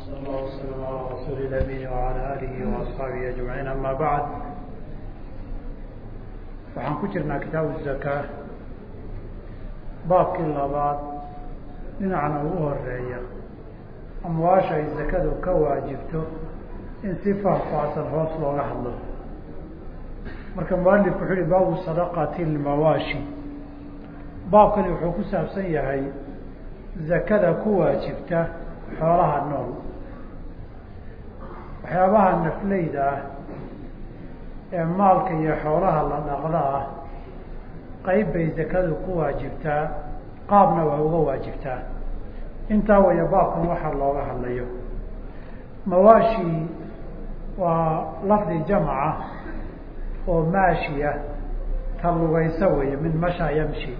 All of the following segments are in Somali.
صلى الله وسلم على رسول الأمين وعلى آله وأصحaabihi أجمعين أما بعد waxaan ku jirnaa kitaabu الزakاة baabkii labaad dhinacna ugu horeeya amwaasha ay zakadu ka waajibto in si faahfaahsan hoos looga hadlo marka mualifku wuxuu yihi baabu sadaqati lmawaashi baabkani wuxuu ku saabsan yahay zakada ku waajibta xoolaha nool waxyaabaha nafleyda ah ee maalka iyo xoolaha la dhaqda ah qeyb bay zakadu ku waajibtaa qaabna waa uga waajibtaa. Intaa waya baabkan waxaa looga hadlayo. Mawaashi waa lafdi jamca oo maashiya ta lugaysa weeye min masha yamshi.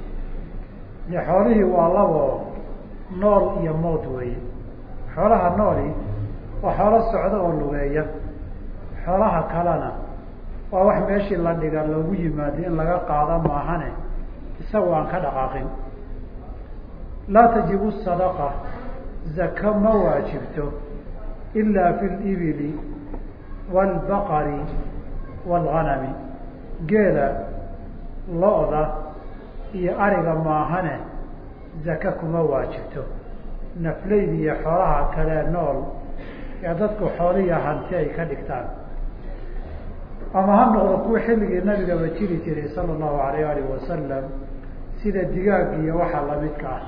De xoolihii waa labo nool iyo mood weeye xoolaha nooli waa xoolo socda oo lugeeya. Xoolaha kalena waa wax meeshii la dhiga loogu yimaado in laga qaado maahane isagoo aan ka dhaqaaqin. Laa tajibu sadaqa zaka ma waajibto ilaa fi libili waalbaqari waalganami geela lo-da iyo ariga maahane zaka kuma waajibto. Nafleyda iyo xoolaha kale nool ee dadku xooliya hanti ay ka dhigtaan. Ama ha noqdo kuwa xilligii nabigaba jiri jiray sala allahu alayh alih wasalam sida digaag iyo waxa lamidka ah.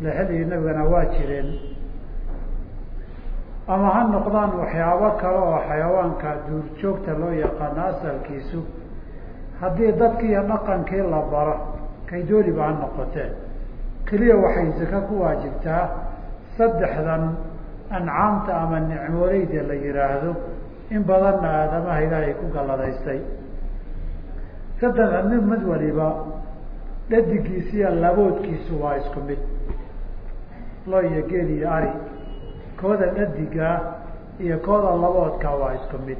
Ila xilligii nabigana waa jireen. Ama ha noqdaan waxyaabo kale oo xayawaanka duurjoogta loo yaqaano asalkiisu haddii dadkii iyo dhaqankii la baro kay dooniba ha noqotee keliya waxay zaka ku waajibtaa saddexdan ancaamta ama nicmooleyda la yihaahdo in badanna aadamaha ilaahay ku galladaystay. Saddexdan mid mid waliba dhadigiisa iyo laboodkiisu waa isku mid. Loo iyo geel iyo ari. Kooda dhadigaa iyo kooda laboodka waa isku mid.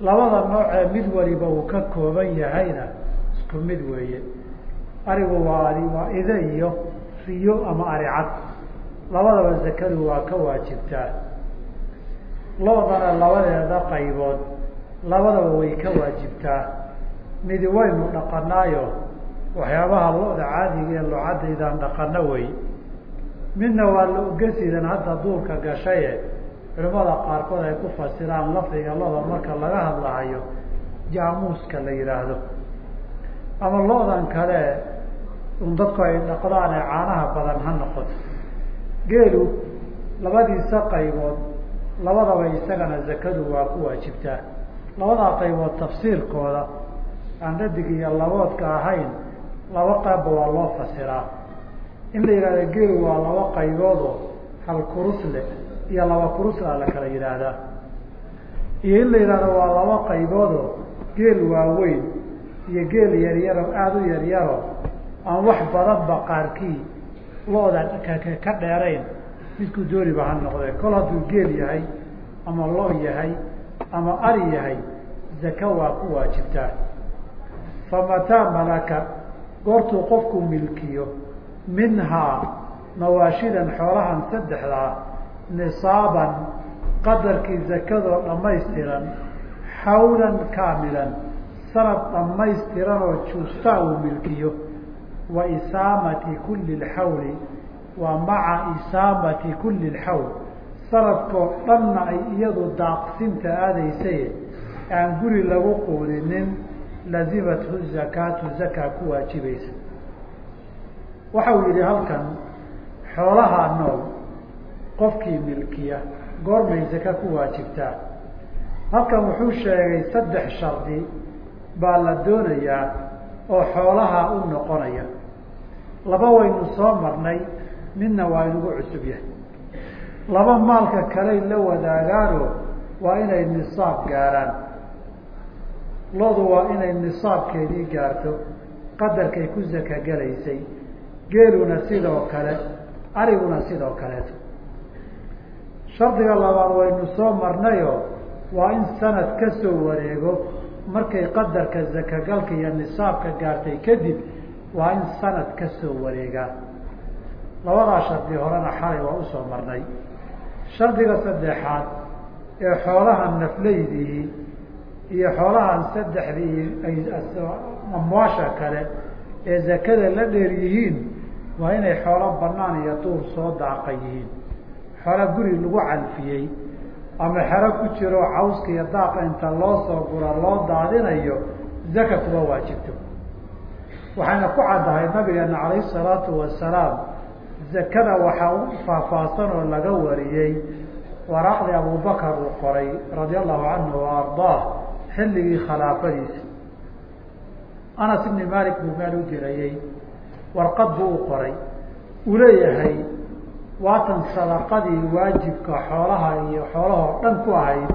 Labada noocee mid waliba uu ka kooban yahayna isku mid weeye. Arigu waa waa ide iyo riyo ama aricad labadaba zakadu waa ka waajibtaa loodana labadeeda qaybood labadaba way ka waajibtaa midi waynu dhaqanaayo waxyaabaha lo-da caadiga ee locadaydaan dhaqano wey. Midna waa la ogasidan hadda duurka gashaye culimada qaarkood ay ku fasiraan lafdiga loda marka laga hadlahayo jaamuuska la yihaahdo ama lo-dan kale un dadku ay dhaqdaan ee caanaha badan ha noqoto geelu labadiisa qaybood labadaba isagana zakadu waa ku waajibtaa labadaa qaybood tafsiirkooda aan dhadig iyo laboodka ahayn laba qaybba waa loo fasiraa. In la yihahda geelu waa laba qayboodoo hal kurusle iyo laba kurusla la kala yidhaahdaa. Iyo in la yidhahdo waa laba qayboodoo geel waaweyn iyo geel yaryaro aada u yaryaro aan wax badanba qaarkii lo-da ka dheerayn. Midkuu dooniba ha noqdee. Kol hadduu geel yahay ama lo yahay ama ari yahay zaka waa ku waajibtaa. Famataa malaka goortuu qofku milkiyo minhaa mawaashidan xoolahan saddexdaa nisaaban qadarkii zakadoo dhammaystiran xawlan kaamilan sanad dhammaystiran oo juustaa uu milkiyo wa isaamati kulli lxawli wa maca isaamati kulli lxawl. Sanadkoo dhanna ay iyadu daaqsinta aadaysaye aan guri lagu quudinin lazimathu zakaatu zakaa ku waajibaysa. Waxa uu yihi halkan xoolaha nool qofkii milkiya goormay zaka ku waajibtaa. Halkan wuxuu sheegay saddex shardi baa la doonayaa oo xoolaha u noqonaya laba waynu soo marnay midna waa inugu cusub yahay. Laba maalka kaley la wadaagaano waa inay nisaab gaaraan. Lodu waa inay nisaabkeedii gaarto qadarkay ku zaka gelaysay geeluna sidoo kale ariguna sidoo kaleeto. Shardiga labaad waynu soo marnayo waa in sanad ka soo wareego markay qadarka zakagalka iyo nisaabka gaartay kadib waa in sanad ka soo wareegaa labadaa shardi horena xalay waa u soo marnay. Shardiga saddexaad ee xoolaha nafleydihi iyo xoolahan saddexdii amwaasha kale ee zakada la dheer yihiin waa inay xoolo banaan iyo duur soo daaqa yihiin. Xoolo guri lagu calfiyey ama xero ku jiro cawska iyo daaqa inta loo soo gura loo daadinayo zaka kuma waajibto waxayna ku caddahay nabigeena calayhi salaatu wasalaam zakada waxaa u faahfaahsan oo laga wariyey waraaqdii abubakar uu qoray radia allahu canhu wa ardaah xilligii khilaafadiisa. Anas ibni malik buu meel u dirayey warqad buu u qoray uu leeyahay waatan sadaqadii waajibka xoolaha iyo xoolahoo dhan ku ahayd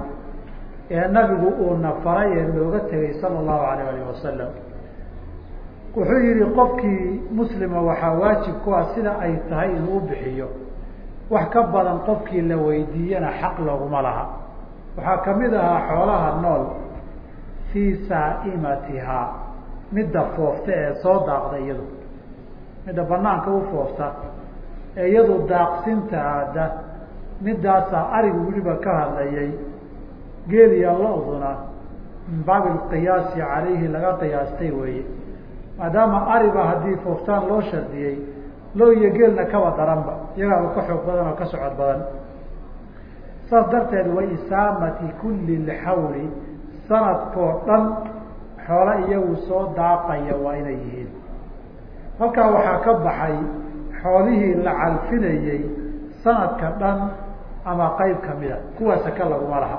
ee nabigu uuna faray ee looga tegay sala allahu alayh alih wasalam wuxuu yihi qofkii muslima waxaa waajib ku ah sida ay tahay inuu bixiyo. Wax ka badan qofkii la weydiiyana xaq looguma laha. Waxaa ka mid ahaa xoolaha nool fii saa'imatihaa. Midda foofta ee soo daaqda iyadu. Midda banaanka u foofta ee iyadu daaqsinta aada midaasaa arigu weliba ka hadlayay geeliya lo-duna min baabi lqiyaasi calayhi laga qiyaastay weeye maadaama ariba haddii fooftaan loo shardiyey lo iyo geelna kaba daranba iyagaaba ka xoog badan oo ka socod badan. Saas darteed wa isaamati kulli lxawli sanadkoo dhan xoolo iyagu soo daaqaya waa inay yihiin. Halkaa waxaa ka baxay xoolihii la calfinayey sanadka dhan ama qeyb kamida kuwa saka laguma laha.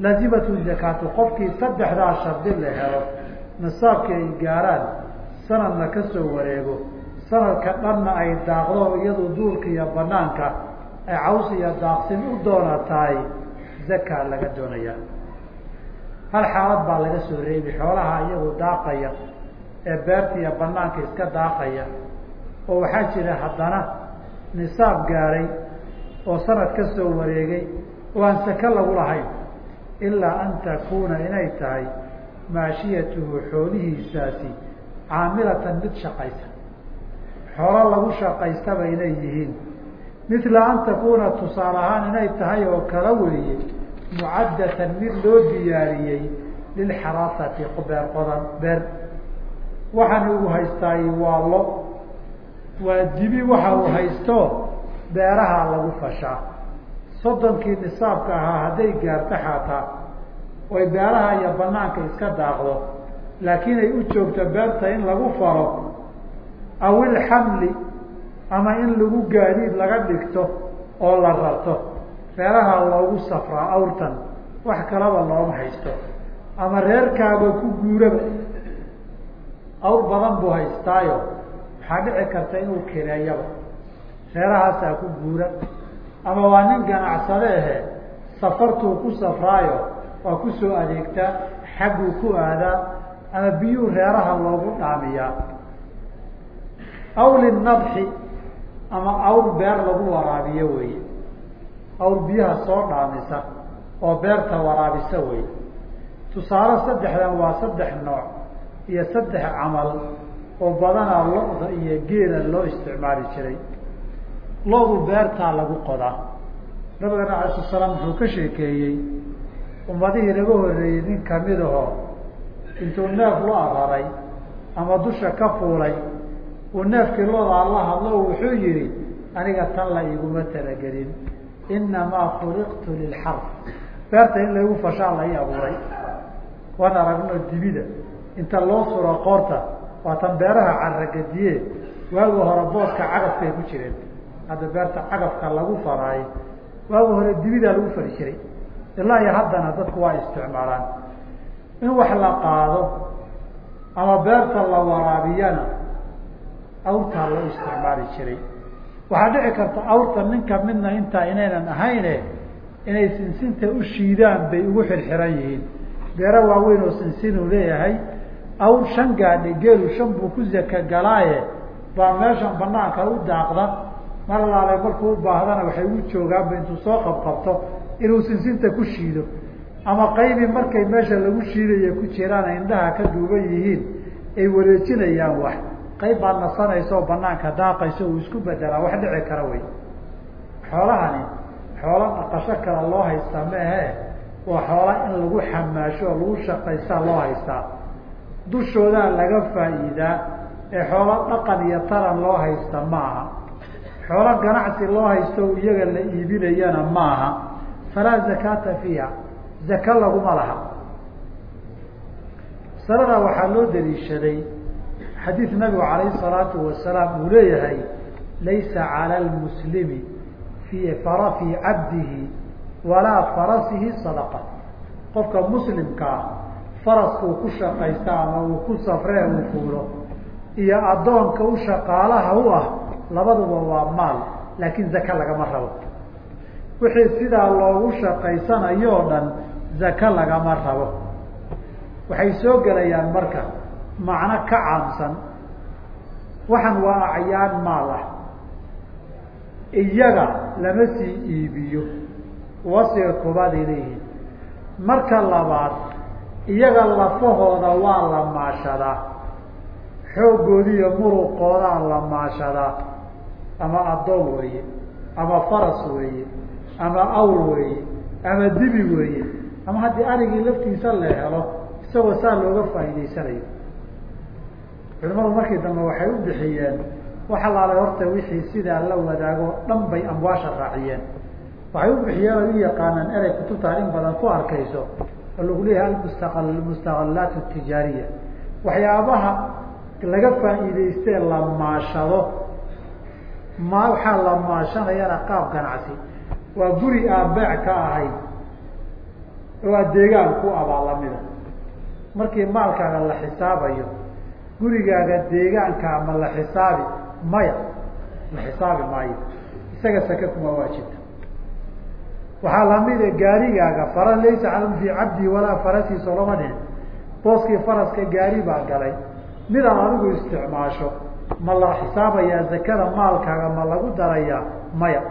Laazimatu zakaatu qofkii saddexdaa shardi la helo nisaabkii ay gaaraan sanadna ka soo wareego sanadka dhanna ay daaqdo iyadu duurka iyo banaanka ay caws iyo daaqsin u doonatahay zakaa laga doonayaa. Hal xaalad baa laga soo reebi xoolaha iyagu daaqaya ee beerta iyo banaanka iska daaqaya. Oo waxaa jira haddana nisaab gaaray oo sanad ka soo wareegay oo aan saka lagu lahayn ilaa an takuuna inay tahay maashiyatuhu xoolihiisaasi caamilatan mid shaqaysa. Xoolo lagu shaqaystaba inay yihiin. Mila an takuuna tusaale ahaan inay tahay oo kala weeye mucaddatan mid loo diyaariyey lilxaraasati beer qodan beer. Waxaan ugu haystaay waa lo waa dibi waxa uu haysto beeraha lagu fashaa. Soddonkii nisaabka ahaa hadday gaarto xataa oy beeraha iyo banaanka iska daaqdo. Laakiin ay u joogto beerta in lagu falo aw ilxamli ama in lagu gaadiid laga dhigto oo la rarto. Reeraha loogu safraa awrtan wax kalaba looma haysto. Ama reerkaaba ku guuraba awr badan buu haystaayo. Waxaa dhici karta inuu kireeyaba. Reerahaasaa ku guura. Ama waa nin ganacsade ahe safartuu ku safraayo waa ku soo adeegtaa xagguu ku aadaa ama biyuu reeraha loogu dhaamiyaa. Aw linadxi ama awr beer lagu waraabiyo weeye. Awr biyaha soo dhaamisa oo beerta waraabisa wey tusaale saddexdan waa saddex nooc iyo saddex camal oo badanaa lo-da iyo geela loo isticmaali jiray. Lo-du beertaa lagu qodaa. Nabigana alay sala salaam wuxuu ka sheekeeyey ummadihii naga horeeyey nin ka mid aho intuu neef lo araray ama dusha ka fuulay uu neefkii loodaa la hadlo wuxuu yihi aniga tan la iguma talagelin. Inamaa khuliqtu lilxarf. Beerta in laygu fashaa lai abuuray waan aragno dibida. Inta loo suro qoorta waa tan beeraha carragadiye. Waagi hore booska cagafkay ku jireen. Hadda beerta cagafka lagu faraayo waagi hore dibidaa lagu fari jiray ilaa iyo haddana dadku waa isticmaalaan. In wax la qaado ama beerta la waraabiyana awrtaa loo isticmaali jiray. Waxaa dhici karta awrta ninka midna intaa inaynan ahayne inay sinsinta u shiidaan bay ugu xirxiran yihiin. Beero waaweyn oo sinsinuu leeyahay awr shan gaadhay geelu shan buu ku zaka galaaye baa meeshan banaanka u daaqda. Mar alaalay markuu u baahdana waxay ugu joogaanba intuu soo qabqabto inuu sinsinta ku shiido ama qaybi markay meesha lagu shiidaya ku jiraan indhaha ka duuban yihiin ay wareejinayaan wax. Qayb baa nasanaysa oo banaanka daaqaysa uu isku bedelaa wax dhici kara wey. Xoolahani xoolo dhaqasho kale loo haystaa maehe waa xoola in lagu xamaasho oo lagu shaqaystaa loo haystaa. Dushoodaa laga faa'iidaa ee xoolo dhaqan iyo taran loo haysta ma aha. Xoolo ganacsi loo haysto iyaga la iibinayana ma aha falaa zakaata fiiha zaka laguma laha. Masalada waxaa loo daliishaday xadiid nabigu calayhi salaatu wasalaam uu leeyahay laysa cala lmuslimi fii cabdihi walaa farasihi sadaqa. Qofka muslimka ah faraskuu ku shaqaysta ama uu ku safree uu fuulo iyo addoonka u shaqaalaha u ah labaduba waa maal laakiin zaka lagama rabo wixii sidaa loogu shaqaysanayo dhan zaka lagama rabo. Waxay soo gelayaan marka macno ka caamsan waxan waa acyaan maal ah iyaga lama sii iibiyo. Wasiga koobaad ay leeyihiin marka labaad iyaga lafahooda waa la maashadaa xooggoodiiyo muruqoodaa la maashadaa ama addoon weeye ama faras weeye ama awl weeye ama dibi weeye ama haddii arigii laftiisa la helo isagoo saa looga faa'iidaysanayo. Culimadu markii dambe waxay u bixiyeen wax alaalay horta wixii sidaa la wadaago dhan bay amwaasha raaciyeen. Waxay u bixiyeen ay u yaqaanaan erey kutubtaan in badan ku arkayso oo lagu leeyahay almusta mustaqalaat tijaariya. Waxyaabaha laga faa'iidaystee la maashado ma waxaa la maashanayana qaab ganacsi waa guri aan beec ka ahayn oo adeegaan ku abaa lamida markii maalkaaga la xisaabayo gurigaaga deegaankaa ma la xisaabi maya. La xisaabi maayo. Isaga sake kuma waajibta waxaa lamida gaarigaaga fara laysa cal fii cabdi walaa farasiiso lama dhihin booskii faraska gaari baa galay. Midaan adigu isticmaasho ma la xisaabayaa zakada maalkaaga ma lagu darayaa maya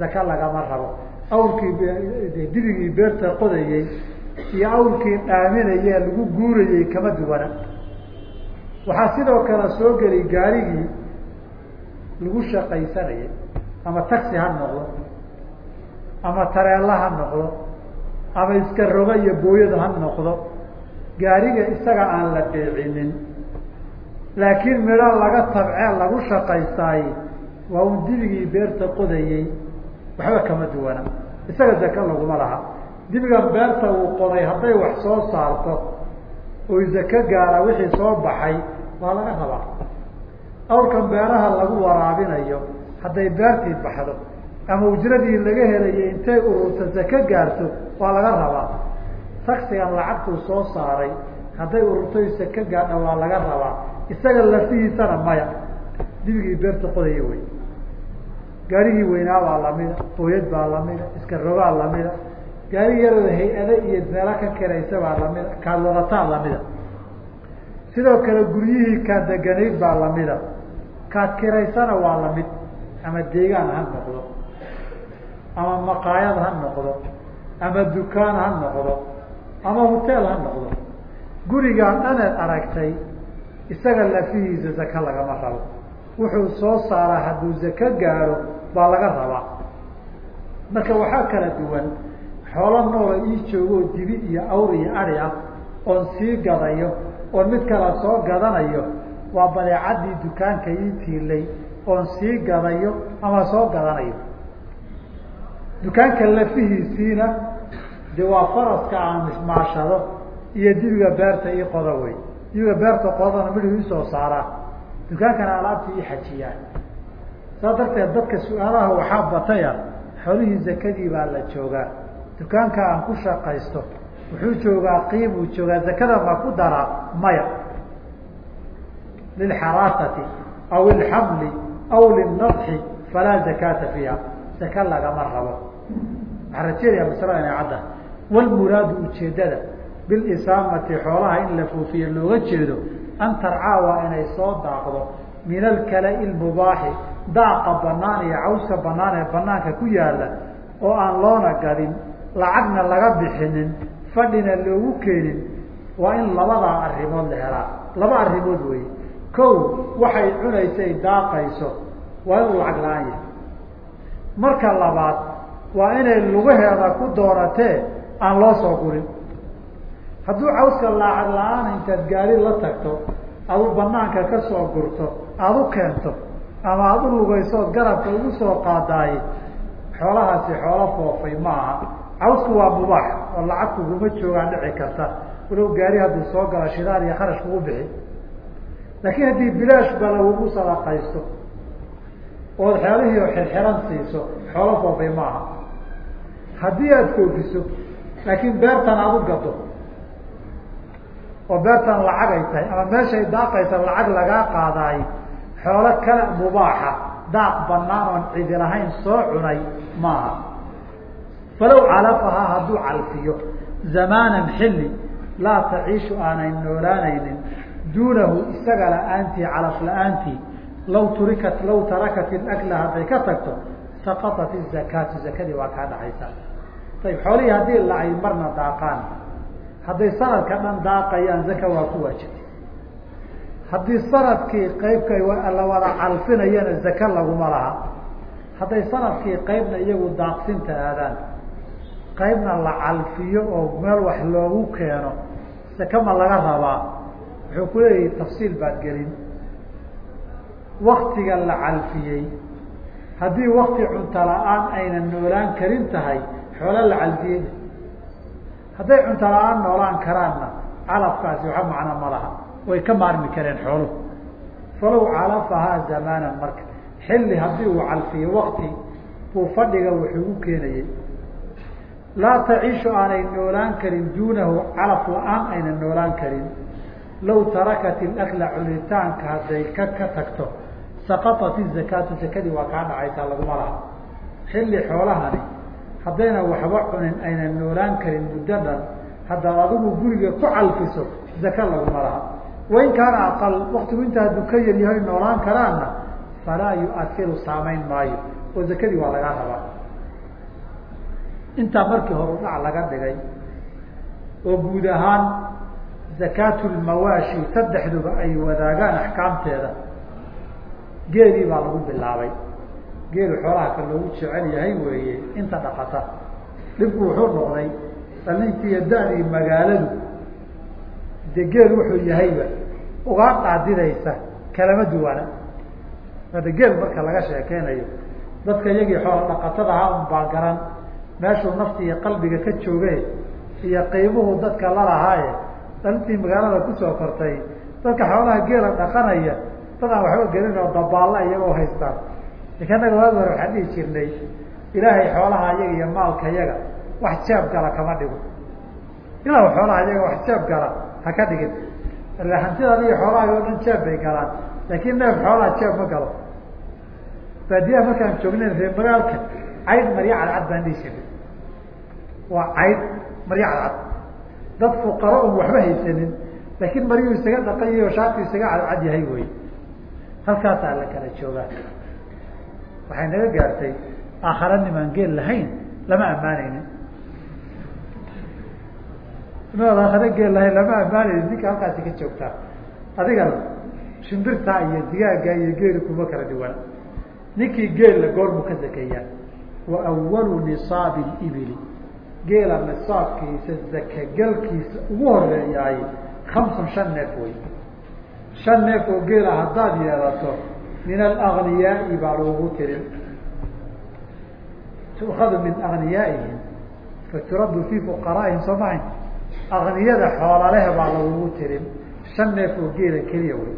zaka lagama rabo. Awrkii dibigii beerta qodayey iyo awrkii dhaaminayee lagu guurayey kama duwana waxaa sidoo kale soo geli gaarigii lagu shaqaysanayay ama taxi ha noqdo ama tareella ha noqdo ama iska roga iyo booyada ha noqdo. Gaariga isaga aan la beecinin laakiin midho laga tabcee lagu shaqaystaay waa un dibigii beerta qodayey waxba kama duwana. Isaga zaka laguma laha. Dibigan beerta uu qoday hadday wax soo saarto oy zako gaara wixii soo baxay waa laga rabaa. Awrkan beeraha lagu waraabinayo hadday beertii baxdo ama ujradii laga helayo intay ururta zako gaarto waa laga rabaa. Taksigan lacagtuu soo saaray hadday ururtoy zako gaadha waa laga rabaa. Isaga lafihiisana maya. Dibigii beerta qodaya wey gaarigii weynaa baa lamida booyad baa lamida iska rogaa lamida gaari yaroo hay'ade iyo meelo ka kiraysa baa lamida kaad wadataa lamida sidoo kale guryihii kaad deganayd baa lamida kaad kiraysana waa la mid ama deegaan ha noqdo ama maqaayad ha noqdo ama dukaan ha noqdo ama hoteel ha noqdo. Gurigaan dhaneed aragtay isaga lafihiisa zaka lagama rabo wuxuu soo saaraa hadduu zako gaaro baa laga rabaa. Marka waxaa kala duwan xoolo noola ii joogoo dibi iyo awr iyo ari ah oon sii gadayo oon mid kala soo gadanayo waa badeecadii dukaanka ii tiilay oon sii gadayo ama soo gadanayo. Dukaanka lafihiisiina de waa faraska aan ismaashado iyo dibiga beerta ii qoda wey dibiga beerta qodana midhuu isoo saaraa dukaankana alaabta ii xajiyaan. Saas darteed dadka su'aalaha waxaa bataya xolihii zakadii baa la joogaa. Dukaanka aan ku shaqaysto wuxuu joogaa qiimuu joogaa zakada ma ku daraa? Maya. Lilxaraasati aw ilxamli aw linadxi falaa zakaata fiiha. Zaka lagama rabo. Waxaa rajeynaya masalada inay cadda. Walmuraadu ujeedada bilisaamati xoolaha in la foofiye looga jeedo an tarcaa waa inay soo daaqdo min alkala-i lmubaaxi daaqa banaan iyo cawska banaan ee banaanka ku yaalla oo aan loona gadin lacagna laga bixinin fadhina loogu keenin waa in labadaa arrimood la helaa laba arrimood wey kow waxay cunaysay daaqayso waa inuu lacag la'aan yahay marka labaad waa inay lugaheeda ku dooratee aan loo soo gurin hadduu cawska laacag la'aan intaad gaari la tagto adu banaanka ka soo gurto aada u keento ama aada u lugaysood garabka ugu soo qaadaaye xoolahaasi xoolo foofay ma aha. Cawsku waa mubaax oo lacag kuguma joogaan dhici karta. Walow gaari hadduu soo gala shidaal iyo kharash kugu bixi. Laakiin haddii bilaash ba lagugu sadaqaysto ood xeelihii xirxiran siiso xoolo foofay ma aha. Haddii aada foofiso laakiin beertan aada u gado oo beertan lacag ay tahay ama meeshay daaqaysa lacag lagaa qaadaayo xoolo kale mubaaxa daaq banaan oon cidi lahayn soo cunay maaha. Falow calafahaa hadduu calfiyo zamaanan xilli laa taciishu aanay noolaanaynin duunahu isaga la'aantii calaf la'aantii law turikat law tarakat ilakla hadday ka tagto saqatat izakaatu zakadii waa kaa dhacaysaa. Ayib xoolihii haddii la ay marna daaqaan hadday sanadka dhan daaqayaan zaka waa ku waajibtay haddii sannadkii qeybka la wada calfinayana zaka laguma laha. Hadday sannadkii qeybna iyagu daaqsinta aadaan qeybna la calfiyo oo meel wax loogu keeno zaka ma laga rabaa. Wuxuu ku leeyahay tafsiil baad gelin. Waktiga la calfiyey haddii wakti cunto la'aan ayna noolaan karin tahay xoolo la calfiyey hadday cunto la'aan noolaan karaanna calafkaasi waxa macno ma laha. Way ka maarmi kareen xooluhu. Falow calafahaa zamaanan marka xilli haddii uu calfiyo wakti buu fadhiga wuxuu u keenayey laa taciishu aanay noolaan karin duunahu calaf la'aan ayna noolaan karin. Law tarakat ilakla cunitaanka hadday ka ka tagto saqatat izakaatu zakadii waa kaa dhacaysaa laguma laha. Xilli xoolahani haddayna waxba cunin ayna noolaan karin muddo dhan haddaad adigu guriga ku calfiso zaka laguma laha. Wain kaana aqal waktigu inta hadduu ka yar yahay noolaan karaanna falaa yuasiru saamayn maayo oo zakadii waa lagaa rabaa. Intaa markii hore dhac laga dhigay oo guud ahaan zakaatu lmawaashi saddexduba ay wadaagaan axkaamteeda geelii baa lagu bilaabay geelu xoolaha ka loogu jecel yahay weeye inta dhaqata. Dhibku wuxuu noqday dhalintiiyo da-dii magaaladu. De geel wuxuu yahayba ugaa dhaadidaysa kalama duwana. Hada geel marka laga sheekeynayo dadka iyagii xoola dhaqatada ahaa un baa garan meeshuu nafti iyo qalbiga ka jooge iyo qiimuhu dadka lalahaaye dhalintii magaalada ku soo kortay. Dadka xoolaha geela dhaqanaya dad aan waxba gelin oo dabaalla iyagoo haystaan laakiin annaga waagi hore waxaan dhihi jirnay ilaahay xoolaha iyaga iyo maalka yaga wax jeeb gala kama dhigo. Ilahu xoolaha iyaga wax jeeb gala ha ka dhigin. Ila hantidaada iyo xoolahaga o dhan jeeb bay galaan laakiin neef xoolaha jeeb ma galo. Baadiyaha markaan joognayn reer magaalka cayd marya cadcad baan dhihi jirnay waa cayd marya cadcad. Dad fuqaro un waxba haysanin laakiin maryuu isaga dhaqan yahay oo shaatu isaga cadcad yahay wey halkaasaa la kala joogaa waxay naga gaartay aakhara nimaan geel lahayn lama ammaanaynin. Nimaad aakhare geel lahayn lama ammaanaynin. Ninka halkaasi ka joogtaa adigana shimbirtaa iyo digaaga iyo geeli kuma kala duwan ninkii geella goormuu ka zakeeyaa. Wa awalu nisaabi ibili. Geela nisaabkiisa zakagelkiisa ugu horeeyaay kamsun shan neef wey shan neef oo geela haddaad yeelato min alagniyaai baa lagugu tirin. Tuukadu min agniyaa'ihim faturaddu fii fuqaraa'ihim soo mahayn agniyada xoolalehe baa lagugu tirin. Shan neef oo geela keliya wey.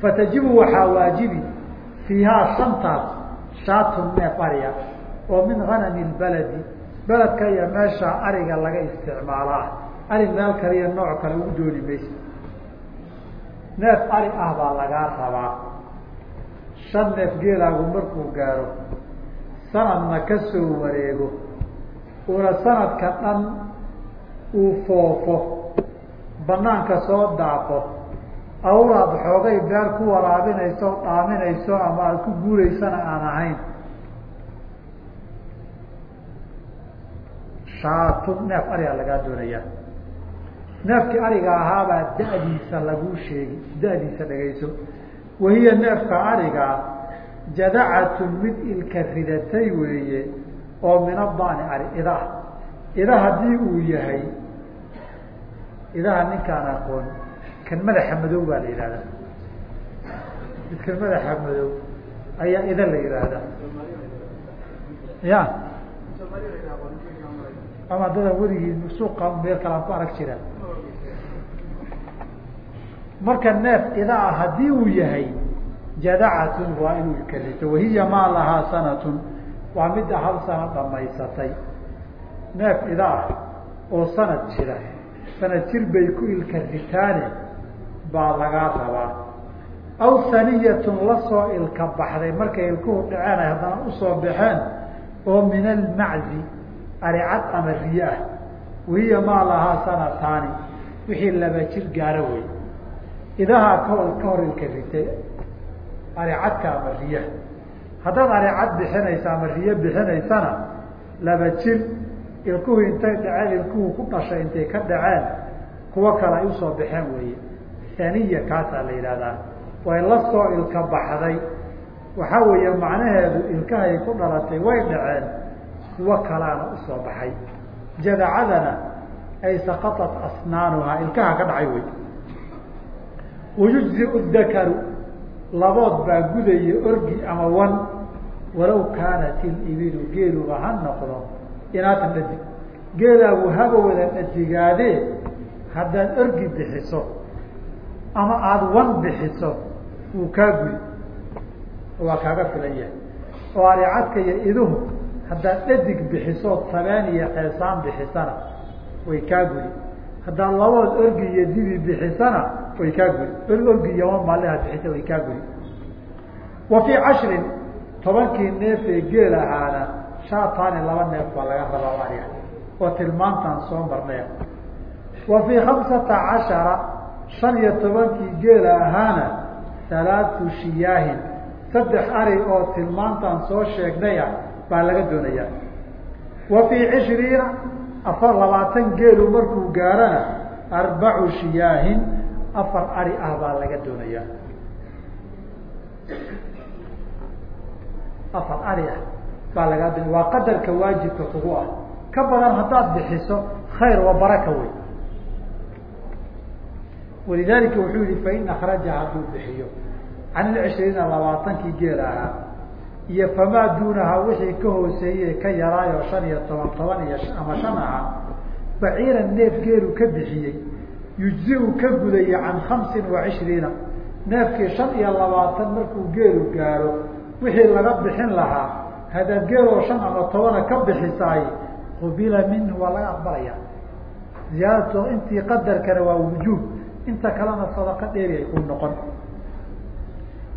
Fatajibu waxaa waajibi fiihaa shantaas shaatun neef ariya oo min hanami lbaladi. Beledka iyo meesha ariga laga isticmaalo ah ari meel kale iyo nooc kale ugu dooni maysa neef ari ah baa lagaa rabaa. Shan neef geelaagu markuu gaaro sanadna ka soo wareego uuna sanadka dhan uu foofo banaanka soo daaqo awraad xoogay beer ku waraabinayso dhaaminayso ama aada ku guuraysana aan ahayn. Shaatun neef arigaa lagaa doonayaa neefkii ariga ahaabaa da-diisa laguu sheegi da-diisa dhagayso. Wahiya neefka arigaa jadacatun mid ilka ridatay weeye oo min adaani ari ida ah ida haddii uu yahay idaha ninkaan aqoon kan madaxa madow baa la yihahdaa midkan madaxa madow ayaa ida la yihahdaa ya? Ama dadan weligii suuqa meel kalaan ku arag jira marka neef ida ah haddii uu yahay jadacatun waa inuu ilka rito wahiya maa lahaa sanatun waa midda hal sano dhamaysatay neef ida ah oo sanad jira sanad jir bay ku ilka ritaane baa lagaa rabaa. Aw saniyatun la soo ilka baxday markay ilkuhu dhaceen haddana u soo baxeen oo min almaczi aricad ama riye ah. Wahiya maa lahaa sanataani wixii laba jir gaaro wey idahaa ka hor ilka ritay aricadka ama riyaha. Haddaad aricad bixinaysa ama riye bixinaysana laba jir ilkuhu intay dhaceen ilkuhu ku dhashay intay ka dhaceen kuwo kale ay u soo baxeen weeye. Saniya kaasaa la yidhahdaa way la soo ilka baxday. Waxaa weeye macnaheedu ilkahay ku dhalatay way dhaceen kuwo kalaana u soo baxay. Jadacadana ay saqaطat asnaanuhaa ilkaha ka dhacay wey wayujziu dakaru labood baa gudaya orgi ama wan walow kaanat ilibilu geeluba ha noqdo inaatan dhadig geelaagu haba wada dhadigaadee haddaad orgi bixiso ama aada wan bixiso wuu kaa gudi waa kaaga filan yahay oo aricadka iyo iduhu haddaad dhadig bixisood sabeen iyo xeesaan bixisana way kaa gudi haddaad labood orgi iyo dibi bixisana way kaa gudi orgi wan maaliha bixisa way kaa gudi wa fii cashrin tobankii neef ee geel ahaana shaataani laba neef baa laga rabaa ariga oo tilmaantaan soo marnay wa fii khamsata cashara shan iyo tobankii geela ahaana halaatu shiyaahin. Saddex ari oo tilmaantaan soo sheegnaya baa laga doonayaa wa fii cishriina afar labaatan geelu markuu gaarana arbacu shiyaahin afar ari ah baa laga doonayaa. Afar ari ah baa lagaa doonaya. Waa qadarka waajibka kugu ah. Ka badan haddaad bixiso khayr wa baraka wey walidalika wuxuu yihi fain akraja hadduu bixiyo. Can ilcishriina labaatankii geel ahaa. Iyo famaa duunaha wixii ka hooseeyey ka yaraayo shan iyo toban toban iyo ama shan ahaa baciiran neef geelu ka bixiyey yujzi-u ka gudaya can khamsin wa cishriina. Neefkii shan iyo labaatan markuu geelu gaaro wixii laga bixin lahaa haddaad geeloo shan ama tobana ka bixisaay qubila minhu waa laga aqbalaya. Ziyaadatu intii qadarkana waa wujuub. Inta kalena sadaqa dheeri ay ku noqon.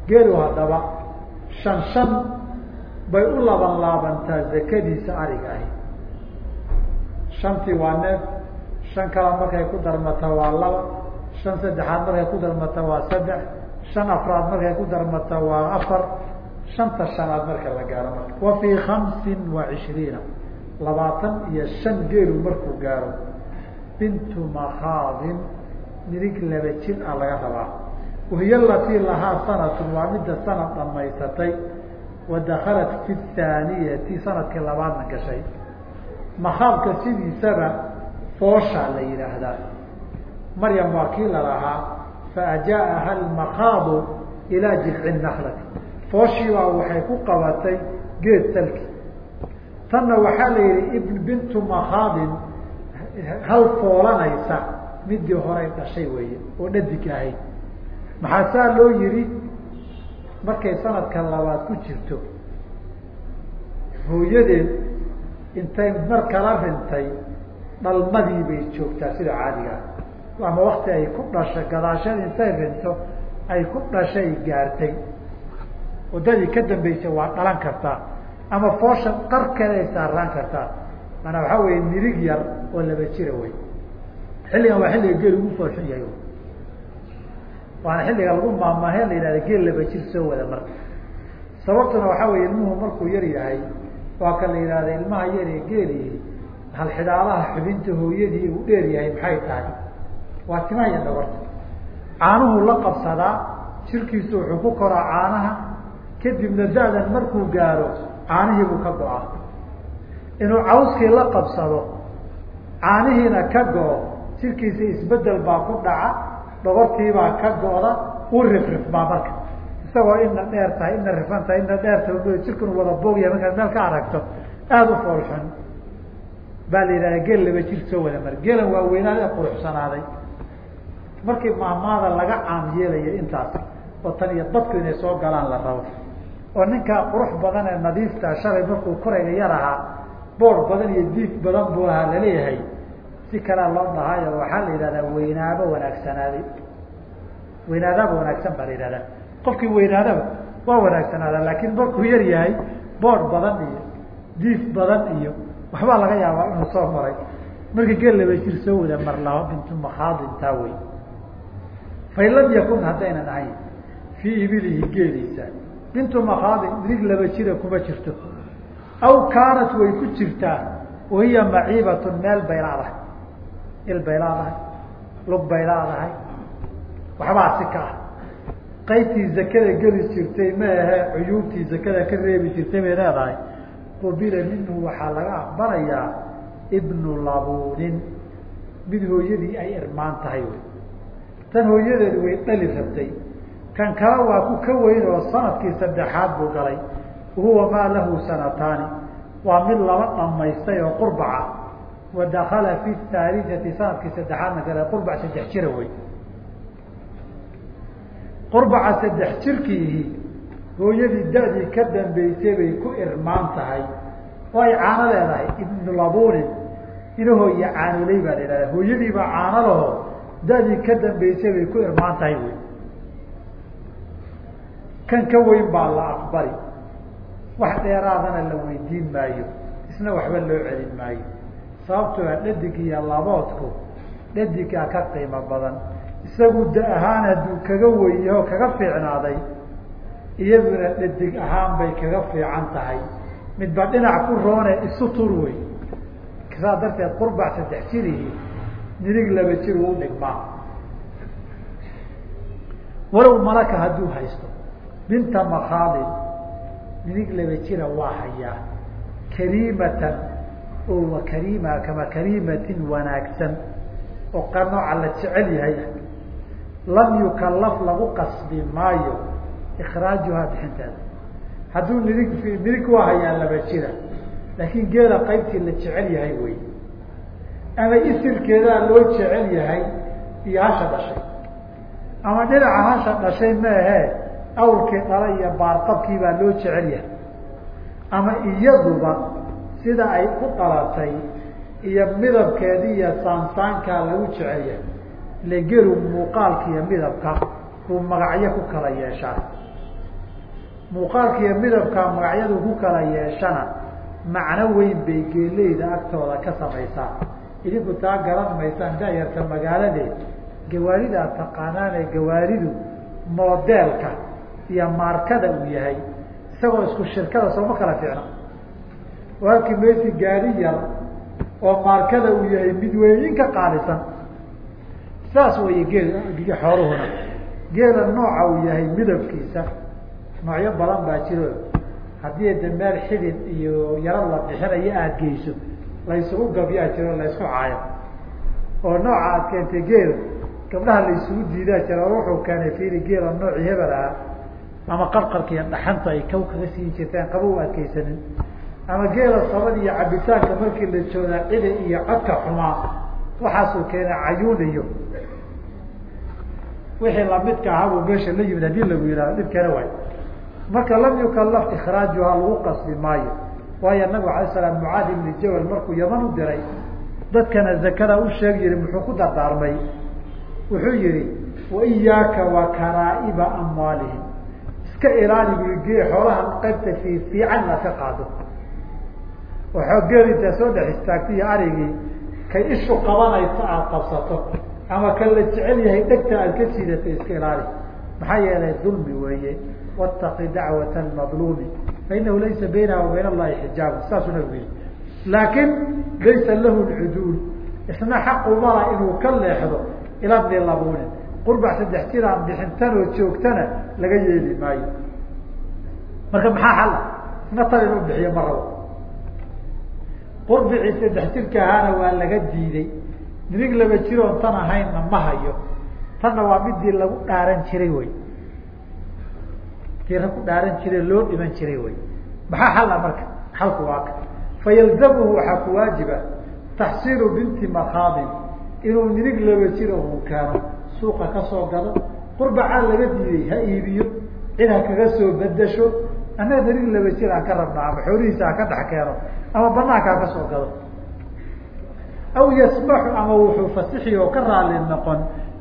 Geelu haddaba shan shan bay u laban laabantaa zakadiisa ariga ahi. Shantii waa neef shan kala markay ku darmata waa laba shan saddexaad markay ku darmata waa saddex shan afraad markay ku darmata waa afar shanta shanaad marka la gaaro marka. Wa fii khamsin wa cishriina labaatan iyo shan geelu markuu gaaro bintu makhaadin midig laba jir ah laga rabaa. Wahiy alatii lahaa sanatun waa midda sanad dhamaysatay wa dakalat fi thaaniyati sannadkii labaadna gashay. Makhaadka sidiisaba foosha la yidhaahdaa maryam waa kii lalahaa faajaaha almakhaadu ilaa jilci naklati fooshiibaa waxay ku qabatay geed salki tanna waxaa la yihi ibn bintu makhaadin hal foolanaysa midii horay dhashay weeye oo dhadig ahayd. Maxaa saa loo yihi markay sanadka labaad ku jirto hooyadeed intay mar kala rintay dhalmadii bay joogtaa sida caadiga ah. Ama wakti ay ku dhashay gadaashada intay rinto ay ku dhashay gaartay. Waddadii ka dambeysay waa dhalan kartaa ama foosha qarkeeda ay saaraan kartaa. Maanaa waxaa weeye mirig yar oo laba jira wey. Xilligan waa xilliga geel ugu foolxun yahay waana xilliga lagu maamaahe la yihahda geel laba jir soo wada marka. Sababtuna waxaa weeye ilmuhu markuu yar yahay waa ka la yihahda ilmaha yar ee geeli halxidaalaha xubinta hooyadii uu dheer yahay maxay tahay? Waa timaha iyo dhabarta. Caanuhu la qabsadaa jirkiisu wuxuu ku koraa caanaha kadibna da-dan markuu gaaro caanihii buu ka go-a inuu cawskii la qabsado caanihiina ka go-o jirkiisa isbeddel baa ku dhaca dhogortiibaa ka go-da u rifrifmaa marka. Isagoo ina dheer tahay ina rifan tahay ina dheer tahay jirkunu wada boogya markaad meel ka aragto aada u foolxun baa la yidhahda gel laba jir soo wada mar. Gelan waa weynaada ee quruxsanaaday. Markii maamaada laga caam yeelaya intaas oo tan iyo dadku inay soo galaan la rabo. Oo ninkaa qurux badan ee nadiifta shalay markuu korayga yar ahaa boor badan iyo diif badan buu ahaa la leeyahay. Si kalea loo dhahaayo waxaa la yidhahdaa weynaabo wanaagsanaaday. Weynaadaaba wanaagsan baa la yidhahdaa. Qofkii weynaadaba waa wanaagsanaada laakiin markuu yar yahay boor badan iyo diif badan iyo waxbaa laga yaabaa inuu soo maray. Markii gel laba soo wada mar laba bintu makhaadin taa wey fain lam yakun haddaynan ahayn fii ibilihi geeliisa. Bintu makhaadin rig laba jira kuma jirto. Aw kaanat way ku jirtaa wahiya maciibatun meel bay laadahay il bay laadahay lug bay waxbaa si ka ah. Qaybtii zakada geli jirtay ma ahe cuyuubtii zakada ka reebi jirtay bay leedahay qubila minhu waxaa laga aqbalayaa ibnu labuunin. Mid hooyadii ay irmaan tahay wy tan hooyadeedu way dhali rabtay. Kan kale waa ku ka weyn oo sannadkii saddexaad buu galay. Wahuwa maa lahu sanataani. Waa mid laba dhamaystay oo qurbaca. Wa dakala fi haaliati sannadkii saddexaadna gale qurbac saddex jira wey. Qurbaca saddex jirkiihi hooyadii da-dii ka dambeysay bay ku irmaan tahay. Oo ay caano leedahay. Ibnu labunin ina hooye caanoley baa la yidhahda hooyadiibaa caano laho da-dii ka dambeysay bay ku irmaan tahay wey. Kan ka weyn baa la aqbali. Wax dheeraadana la weydiin maayo isna waxba loo celin maayo. Sababtoo a dhadig iyo laboodku dhadigaa ka qiimo badan. Isagu da ahaan hadduu kaga weyyaho kaga fiicnaaday iyaduna dhadig ahaan bay kaga fiican tahay. Midba dhinac ku roone isu tur wey saa darteed qurbac saddex jirihii nidig laba jir uu dhigmaa walow malaka hadduu haysto binta makhaadin nidig laba jira waa hayaa. Kariimatan oo kariima kama kariimatin wanaagsan oo ka nooca la jecel yahay. Lam yukalaf lagu qasbi maayo ikraajuhaa bixinteeda hadduu nidig nidig waa hayaa laba jira laakiin geela qaybtii la jecel yahay wey ama isirkeedaa loo jecel yahay iyo hasha dhashay ama dhinaca hasha dhashay maahee awrkii dhala iyo baarqabkii baa loo jecel yahay ama iyaduba sida ay ku dhalatay iyo midabkeedi iyo saansaankaa lagu jecel yahay ile gelu muuqaalka iyo midabka buu magacyo ku kala yeeshaa muuqaalka iyo midabka magacyadu ku kala yeeshana macno weyn bay geeleyda agtooda ka samaysaa. Idinku taa garan maysaan daayarta magaaladeed gawaaridaa taqaanaane gawaaridu moodeelka iyo maarkada uu yahay. Isagoo isku shirkada sooma kala fiicno halkii maysi gaari yar oo maarkada uu yahay mid weyin ka qaalisan. Saas way geel xooluhuna. Geela nooca uu yahay midabkiisa noocyo badan baa jiro. Haddii de meel xidid iyo yaro la bixinayo aada geyso laysugu gabyaa jiro laysku caayo. Oo nooca aad keentay geela gabdhaha laysugu diidaa jira oo wuxuu keenay fiiri geela noocii hebel ahaa ama qarqarka dhaxanta ay kaw kaga siin jirteen qaba u adkeysanin ama geela sabad iyo cabitaanka markii la joogaa cida iyo codka xumaa waxaasuu keenay cayuun iyo wixii lamidka ahaabuu meesha la yimid haddii lagu yihahdo dhibkeena waay marka lam yukalaf ikraajuha lagu qasbi maayo. Waayo nabigu alay slam mucaad ibni jabal markuu yaman u diray dadkana zakada u sheeg yihi muxuu ku dardaarmay? Wuxuu yihi waiyaaka wa karaa'iba amwaalihim. Iska ilaali buige xoolaha qaybta fi fiican ka qaado. Oo xooggeeda intaa soo dhex istaagtay iyo arigii kay ishu qabanaysa aada qabsato ama kan la jecel yahay dhegta aad ka siidatay iska ilaali. Maxaa yeelay dulmi weeye wtaqi dacwat madluumi fainahu laysa baynaha wa bayna allahi xijaab saasuu nabigu yii laakin laysa lahu cuduul isna xaqumala inuu ka leexdo iladni labuunin qurbax saddex jiraan bixintanoo joogtana laga yeeli maayo marka maxaa xal isna tal inuu bixiyo ma rabo qurbicii saddex jirka ahaana waa laga diiday midig laba jiroon tan ahaynna ma hayo tanna waa midii lagu dhaaran jiray wey tii ku dhaaran jiray loo dhiman jiray wey maxaa xalla marka? Xalku waa ka. Fayalzamuhu waxaa ku waajiba taxsiilu binti makhaadin inuu nirig laba jiro keeno suuqa ka soo gado qurbacaa laga diiday ha iibiyo cid ha kaga soo bedasho annaga nirig laba jir aan ka rabnaa ama xoolihiisa ha ka dhex keeno ama banaanka ha ka soo gado aw yasmaxu ama wuxuu fasixi oo ka raali noqon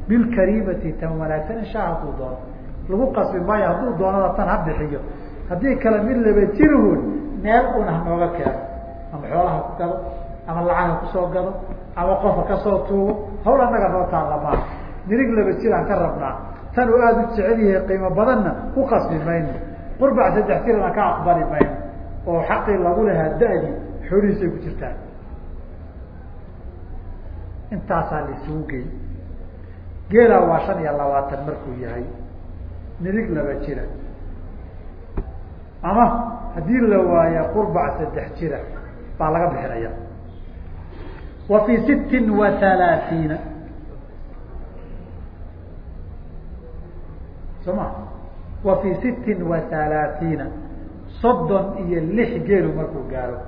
bilkariimati tan wanaagsan inshaa hadduu doono lagu qasbi maayo hadduu doonada tan ha bixiyo. Haddii kale mid laba jirhun meel un ha keeno. Ama xoolaha ku gado ama lacag ku soo gado ama qofa ka soo tuugo hawl annaga noo taalla maa nirig laba jir aan ka rabnaa. Tan uu aada u jecel yahay qiimo badanna ku qasbi mayno qurbac saddex jirana ka aqbali mayno oo xaqii lagu lahaa da-dii xoolihiisay ku jirtaan. Intaasaa laisugu gey geelaa waa shan iyo labaatan markuu yahay nirig laba jira. Ama haddii la waayo qurbac saddex jira baa laga bixinaya. Wa fii sittin wa halaaiina soo ma wa fii sittin wa halaaiina soddon iyo lix geelu markuu gaaro.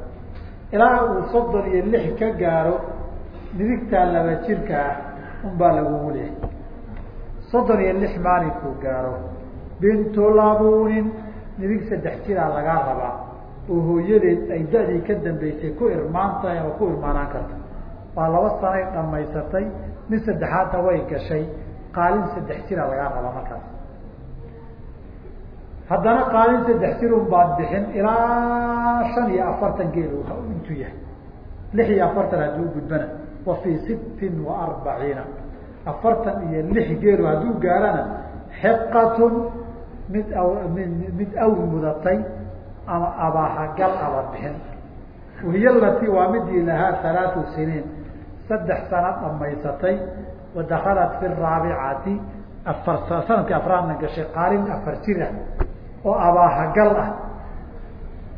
Ilaa uu soddon iyo lix ka gaaro nidigtaa laba jirka ah unbaa lagugu leehay soddon iyo lix maalinkuu gaaro bintu labunin. Nidig saddex jiraa lagaa rabaa. Oo hooyadeed ay da-dii ka dambeysay ku irmaan tahay ama ku irmaanaan karta. Waa laba sanay dhamaysatay mid saddexaadna way gashay. Qaalin saddex jiraa lagaa rabaa markaas. Haddana qaalin saddex jir un baad bixin ilaa shan iyo afartan geel intuu yahay. Lix iyo afartan hadduu gudbana. Wa fii sittin wa arbaciina. Afartan iyo lix geelu hadduu gaarana xiqatun mid mid awl mudatay ama abaahagal abaad bixin. Wahiy lati waa midii lahaa halaatu siniin. Saddex sana dhamaysatay wa dakalat fi raabicati afar sannadkii afraadna gashay qaalin afar jir ah oo abaahagal ah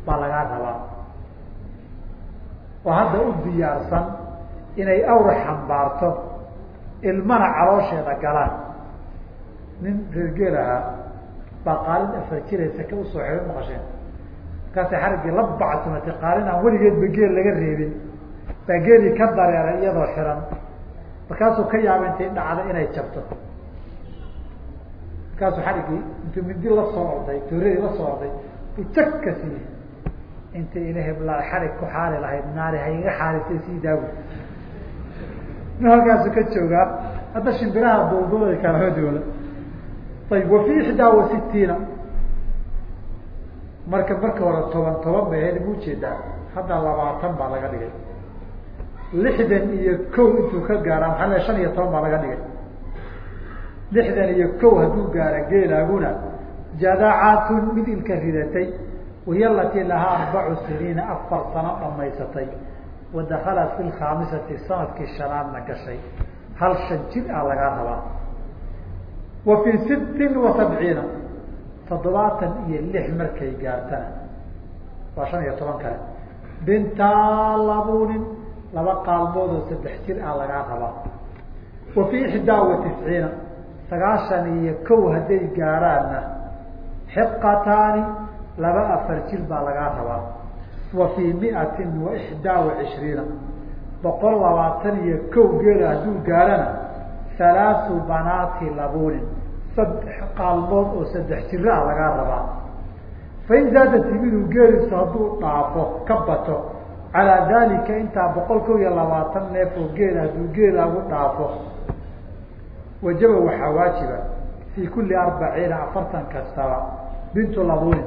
baa lagaa rabaa. Oo hadda u diyaarsan inay awra xambaarto ilmana caloosheeda galaan. Nin reergeel ahaa baa qaalin afar jiraysa ka u soo xehay maqasheen. Markaasay xariggii la bacsumatay qaalin aan weligeedba geel laga reebin. Baa geelii ka dareeray iyadoo xiran. Markaasuu ka yaaba intay dhacda inay jabto. Markaasuu xariggii intuu mindi la soo orday tooradii la soo orday uu jag ka siiyey. Intay ilahebla xarig ku xaali lahayd naari ha iga xaalisay sii daawi halkaasu ka joogaa hadda shimbiraha duuduuda kalamadoola ayib wa fi ixdaa wa sitiina marka marka hore toban toban bay ahayd ma u jeedaa hadda labaatan baa laga dhigay. Lixdan iyo kow intuu ka gaara maxaa le shan iyo toban baa laga dhigay. Lixdan iyo kow hadduu gaara geelaaguna jadacatun mid ilka ridatay wahiy alatii lahaa arbacu siniina afar sano dhamaysatay wa dakalat fi lkhaamisati sannadkii shanaadna gashay. Hal shan jir ah lagaa rabaa wa fii sittin wa sabciina. Toddobaatan iyo lix markay gaartana waa shan iyo toban kale. Bintaa labunin laba qaalmood oo saddex jir ah lagaa rabaa. Wa fii ixdaa wa tisciina. Sagaashan iyo kow hadday gaaraanna xiqataani laba afar jir baa lagaa rabaa. Wa fii miatin wa ixdaa wa cishriina boqol labaatan iyo kow geela hadduu gaarana halaasu banaati labunin saddex qaalmood oo saddex jira ah lagaa rabaa. Fain zaada timidu geelisu hadduu dhaafo ka bato calaa dalika intaa boqol kow iyo labaatan neef oo geela hadduu geelaagu dhaafo wajaba waxaa waajiba fii kulli arbaciina afartan kastaba bintu labunin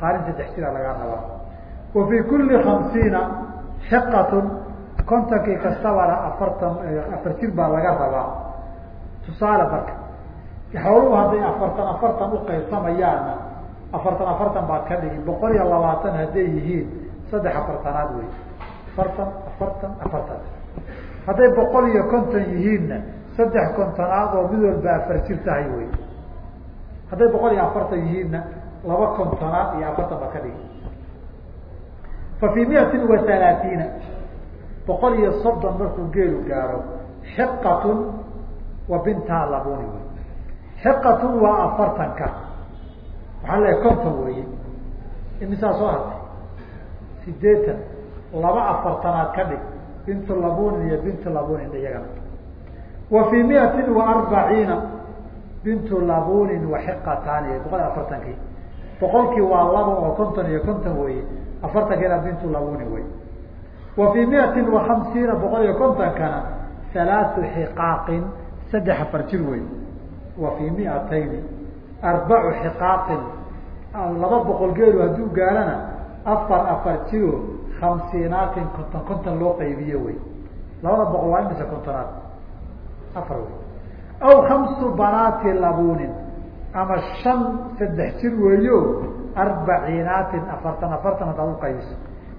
qaalin saddex jira lagaa rabaa. Wa fii kulli khamsiina xiqatun kontonkii kastabana afartan afar jir baa laga rabaa. Tusaale marka xooluhu hadday afartan afartan uqaybsamayaanna afartan afartan baad ka dhigi boqol iyo labaatan hadday yihiin saddex afartanaad wey. Afartan afartan afartan. Hadday boqol iyo konton yihiinna saddex kontonaad oo mid walba afar jir tahay wey. Hadday boqol iyo afartan yihiinna laba kontonaad iyo afartan baad ka dhigi fa fii miatin wa halaatiina boqol iyo soddon markuu geelu gaaro xiqatun wa bintaa labuni wey xiqatun waa afartanka waxaa leeay konton weeye. Imisaa soo hartay sideetan laba afartanaad ka dhig. Bintu labunin iyo bintu labunin iyagana. Wa fii miatin wa arbaciina. Bintu labunin wa xiqataani boqol iyo afartankii boqolkii waa laba oo konton iyo konton weeye. Afartankiina bintu labunin wey wa fii miatin wa hamsiina boqol iyo kontonkana halaatu xiqaaqin saddex afar jir wey wa fii miatayni arbacu xiqaaqin laba boqol geelu hadduu gaarana afar afar jiro khamsiinaatin konton konton loo qaybiyo wey. Labada boqol waa imisa kontonaad. Afar wey. Aw khamsu banaati labunin ama shan saddex jir weeyo arbaciinaatin afartan afartan haddaad uqaybiso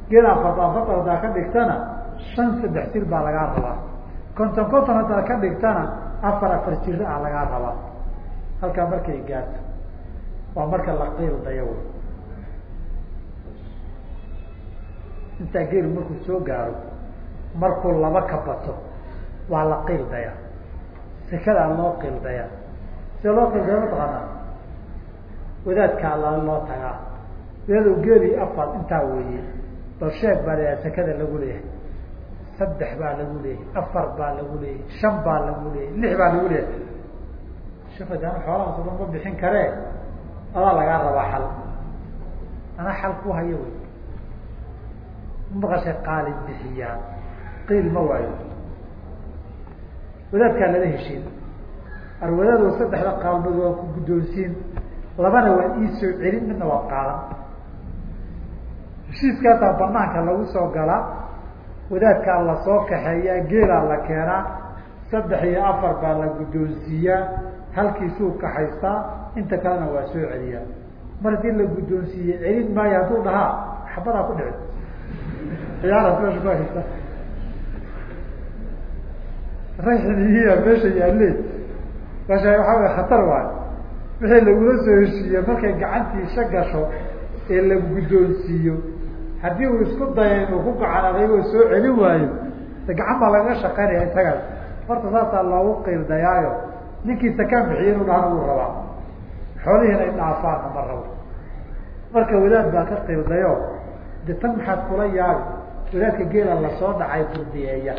geela afartan afartan haddaad ka dhigtana shan saddex jir baa lagaa rabaa. Konton konton haddaad ka dhigtana afar afar jir ah lagaa rabaa halkaa markay gaarto waa marka la qiil dayo. Wey intaa geelu markuu soo gaaro markuu laba ka bato waa la qiil daya sekadaa loo qiil dayaa. Sida loo qiil daya mataqaanaa wadaadkaa la loo tagaa. Wadaado geeli afar intaa weeye bal sheeg baa layaha sekada lagu leeyahay saddex baa lagu leeyahay afar baa lagu leeyahay shan baa lagu leeyahay lix baa lagu leeyahay. Shafadaan xoolahaas odan ma bixin karee adaa lagaa rabaa xal. Anaa xal ku hayo wey. Maqashay qaalin bixiyaa qiil ma waayo. Wadaadkaa lala heshiin. Arwadaado saddexda qaalmood waa ku guddoonsiin labana waa iisoo celin midna waa qaadan. Heshiiskaasaa banaanka lagu soo galaa wadaadkaa la soo kaxeeyaa geelaa la keenaa saddex iyo afar baa la guddoonsiiyaa halkiisuu kaxaystaa inta kalena waa soo celiyaa mar haddii la guddoonsiiye celin maayo hadduu dhahaa xabadaa ku dhici ciyaaraas meesha ku haysta. Raxinihiya meesha yaalle meesha waxaa way khatar waayo wixii lagula soo heshiiye markay gacantiisa gasho ee la guddoonsiiyo haddii uu isku daya inuu ku gacanadaybo soo celin waayo de gacan baa lagaga shaqaynaya isagaas horta saasaa loogu qiildayaayo ninkii sakaan bixiye inuu dhahana wuu rabaa. Xoolihii inay dhaafaanna ma rabo. Marka wadaad baa ka qiildayo de tan maxaad kula yaabi wadaadka geela la soo dhacay burdiyeeya.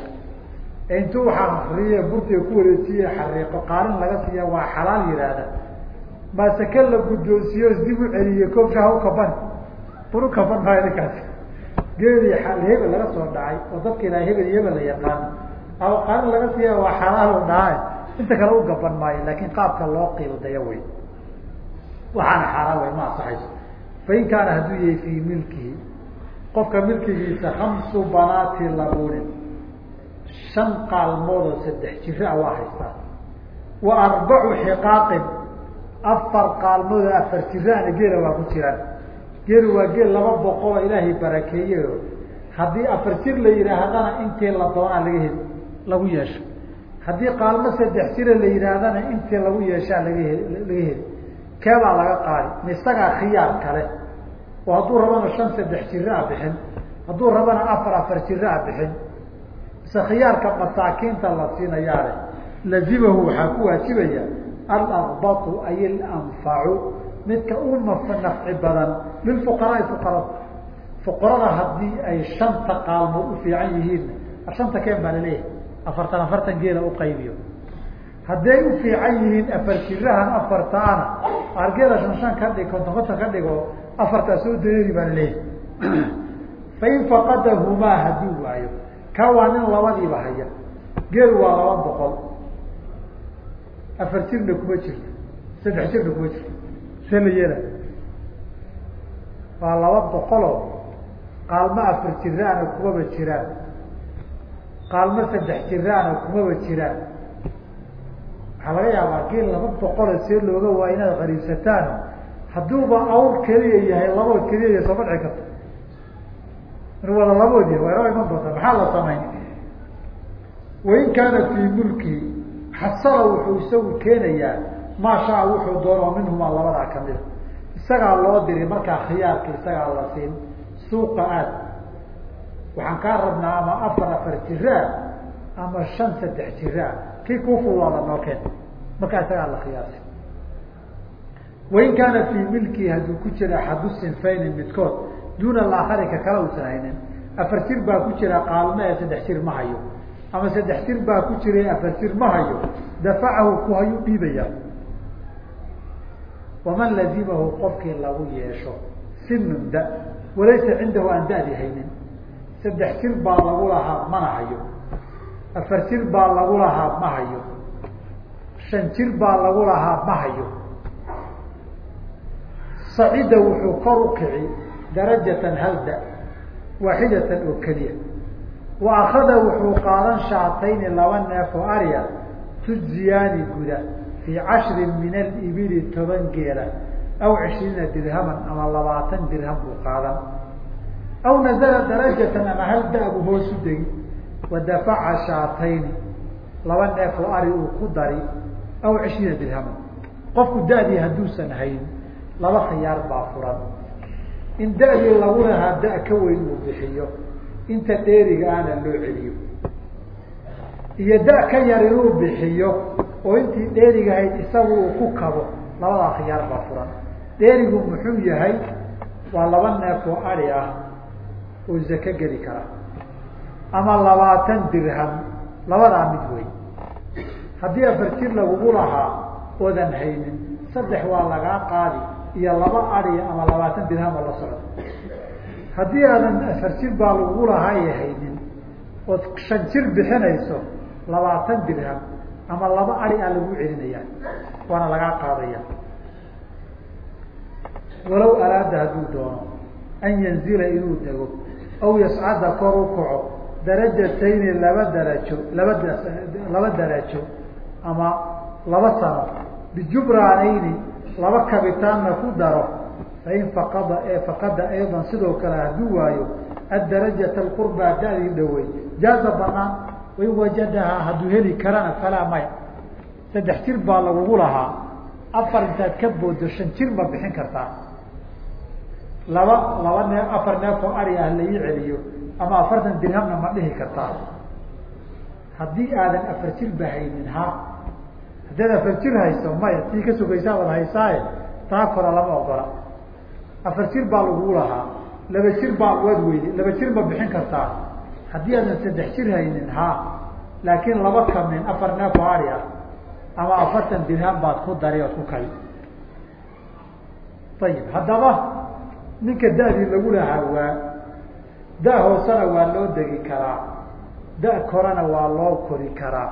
Ee intuu waxaa akriye burdiga ku wareejiye xariiqo qaarin laga siiya waa xalaal yihaahda maa sake la guddoonsiiyo dib u celiye koobshaha u kaban bur u kaban maayo ninkaasi geeli hebel laga soo dhacay oo dadka ilaa hebel iyo la yaqaano ama qaarin laga siiya waa xalaal u dhahay inta kale u gaban maayo laakin qaabka loo qiildayo wey waxaana xaaraan wey ma asaxayso fain kaana hadduu yahay fii milkihi qofka milkigiisa hamsu banaati labunin shan qaalmood oo saddex jira a waa haystaa wa arbacu xiqaaqin afar qaalmood oo afar jiraana geela waa ku jiraan geelu waa geel laba boqoloo ilaahay barakeeyeyo haddii afar jir la yidhaahdana intii la doonaa laga heli lagu yeesho. Haddii qaalmo saddex jira la yidhaahdana intii lagu yeeshaa laga he laga heli. Keebaa laga qaadi ma isagaa khiyaar kale. Oo hadduu rabana shan saddex jira a bixin hadduu rabana afar afar jira a bixin. Mise khiyaarka masaakiinta la siinayaane lazimahu waxaa ku waajibaya alakbatu ay alanfacu midka u nafci badan lilfuqaraai fuqarada. Fuqarada haddii ay shanta qaalmood u fiican yihiin shanta keen baa la leeyahay afartan afartan geela uqaybiyo hadday u fiican yihiin afar jirahan afartaana argeeda shan shan ka dhig konton konton ka dhigo afartaa soo dareeri baa la leeyahay fain faqadahumaa hadduu waayo ka waa nin labadiiba haya geel waa laba boqol afar jirna kuma jirto saddex jirna kuma jirto yeela waa laba boqoloo qaalmo afar jiraana kumaba jiraan. Qaalmo saddex jiraana kumaba jiraan. Waxaa laga yaabaa geel laba boqolo see looga waa inaad qariibsataan. Hadduuba awr keliya yahay labood keliya yahay sooma dhici karto. In wada labood yahay waa iman doontaa maxaa la samayn wain kaana fii mulki xasala wuxuu isagu keenayaa maa shaa wuxuu doono minhumaa labadaa kamida isagaa loo diri markaa khiyaarka isagaa la siin. Suuqa aad. Waxaan kaa rabnaa ama afar afar jiraa ama shan saddex jiraa kii kuu fududaada noo keen. Markaa isagaa la khiyaarsi wain kaana fii milkii hadduu ku jira axadu sinfayni midkood duuna alaakarika kala uusan haynin afar jir baa ku jira qaalme ee saddex jir ma hayo. Ama saddex jir baa ku jira afar jir ma hayo. Dafacahu ku hayuu dhiibaya waman lazimahu qofkii lagu yeesho sinun da walaysa cindahu aan dadi haynin saddex jir baa lagu lahaa mana hayo afar jir baa lagu lahaa ma hayo shan jir baa lagu lahaa ma hayo sacida wuxuu kor u kici darajatan halda waaxidatan oo keliya wa akada wuxuu qaadan shaatayni laba neef oo arya tujziyaani guda fii cashrin min alibili toban geela aw cishriina dirhaman ama labaatan dirham buu qaadan aw nazala darajatan ama hal da-bu hoosu degi wa dafaca shaatayni laba neef oo ari uu ku dari aw cishriina dirhaman qofku da-dii hadduusan hayn laba khiyaar baa furan in da-dii lagu lahaa da ka weyn uu bixiyo inta dheeriga aana loo celiyo iyo da ka yar inuu bixiyo oo intii dheerigahayd isagu uu ku kabo labadaa khiyaar baa furan. Dheerigu muxuu yahay waa laba neef oo ari ah oo zake geli kara. Ama labaatan dirham labadaa mid wey haddii afar jir lagugu lahaa oodan haynin. Saddex waa lagaa qaadi iyo laba ari ama labaatan dirham oo la socdo. Haddii aadan afar jir baa lagugu lahaa ay haynin. Ood shan jir bixinayso labaatan dirham ama laba ari a lagu celinaya waana lagaa qaadaya walow araada hadduu doono an yanzila inuu dego aw yascada kor u kaco darajatayni laba darajo laba laba darajo ama laba sano bijubraanayni laba kabitaanna ku daro fain faqada faqada aydan sidoo kale hadduu waayo adarajata alqurbaa da-dii dhowey jaaza banaan wain wajadahaa hadduu heli karana falaa maya saddex jir baa lagugu lahaa. Afar intaad ka boodo shan jir ma bixin kartaa. Laba laba nee afar neef oo ari ah laii celiyo ama afartan dirhamna ma dhihi kartaa. Haddii aadan afar jir ba haynin ha haddaad afar jir hayso maya tii ka sugaysaabad haysaaye taa kora lama ogola. Afar jir baa lagugu lahaa. Laba jir baa waad weyday laba jir ma bixin kartaa haddii aadan saddex jir haynin ha laakiin laba kamin afar neef ari ah ama afartan dirham baad ku dari ood ku kali ayib haddaba ninka da-dii lagu lahaa waa da hoosena waa loo degi karaa. Da korana waa loo kori karaa.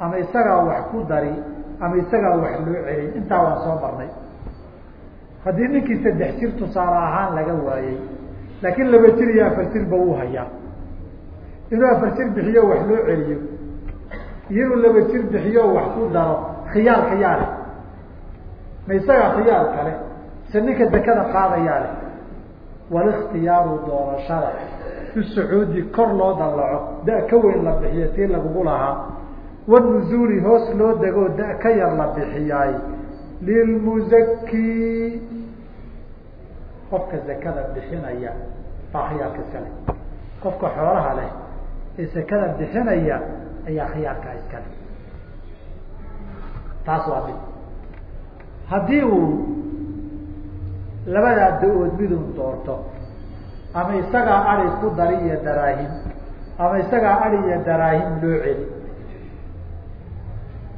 Ama isagaa wax ku dari ama isagaa wax loo celin intaa waan soo marnay. Haddii ninkii saddex jir tusaale ahaan laga waayey laakiin laba jir iyo afar jirba uu hayaa inuu afar jir bixiyo wax loo celiyo iyo inuu laba jir bixiyo wax ku daro khiyaar leh ma isagaa khiyaar kale se ninka dekada qaadayaa leh walikhtiyaaru doorashada. Fi sacuudi kor loo dallaco da ka weyn la bixiyo tii lagugu lahaa. Wanuzuuli hoos loo degoo da ka yar la bixiyaay lilmuzaki qofka zakada bixinaya baa khiyaarka iskale qofka xoolaha leh ee bixinaya ayaa khiyaarkaa iskale taas waa mid. Haddii uu labadaa da'ood midun doorto ama isagaa ari ku dari iyo daraahim ama isagaa ari iyo daraahim loo celi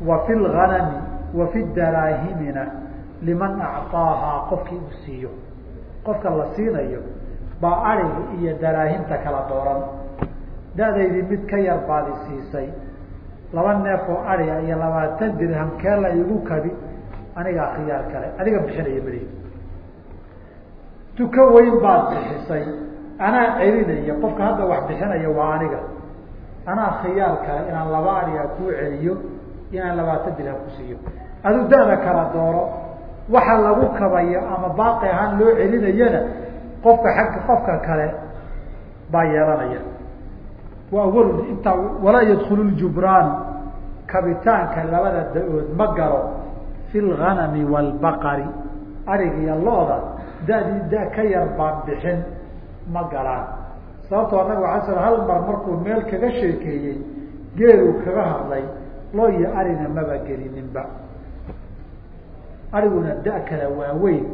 wa fi lganami wa fi daraahimina liman acطaahaa qofkii uu siiyo. Qofka la siinayo baa ariga iyo daraahimta kala dooran da-daydii mid ka yar baadi siisay laba neef oo ariga iyo labaatan dirham kee la igu kabi anigaa khiyaar kale adiga bixinaya mali tuka weyn baad bixisay. Anaa celinaya qofka hadda wax bixinaya waa aniga. Anaa khiyaar kale inaan laba ariga kuu celiyo inaan labaatan dirham ku siiyo. Aduu da-da kala dooro. Waxa lagu kabayo ama baaqi ahaan loo celinayana qofka agga qofka kale baa yeelanaya wa awal intaa walaa yadkulu ljubraan kabitaanka labada da'ood ma galo fi lganami waalbaqari arig iyo looda da-dii da ka yar baan bixin ma galaan sababtoo nabigu alay slam hal mar markuu meel kaga sheekeeyey geeluu kaga hadlay loo iyo arina maba gelininba. Ariguna da kala waaweyn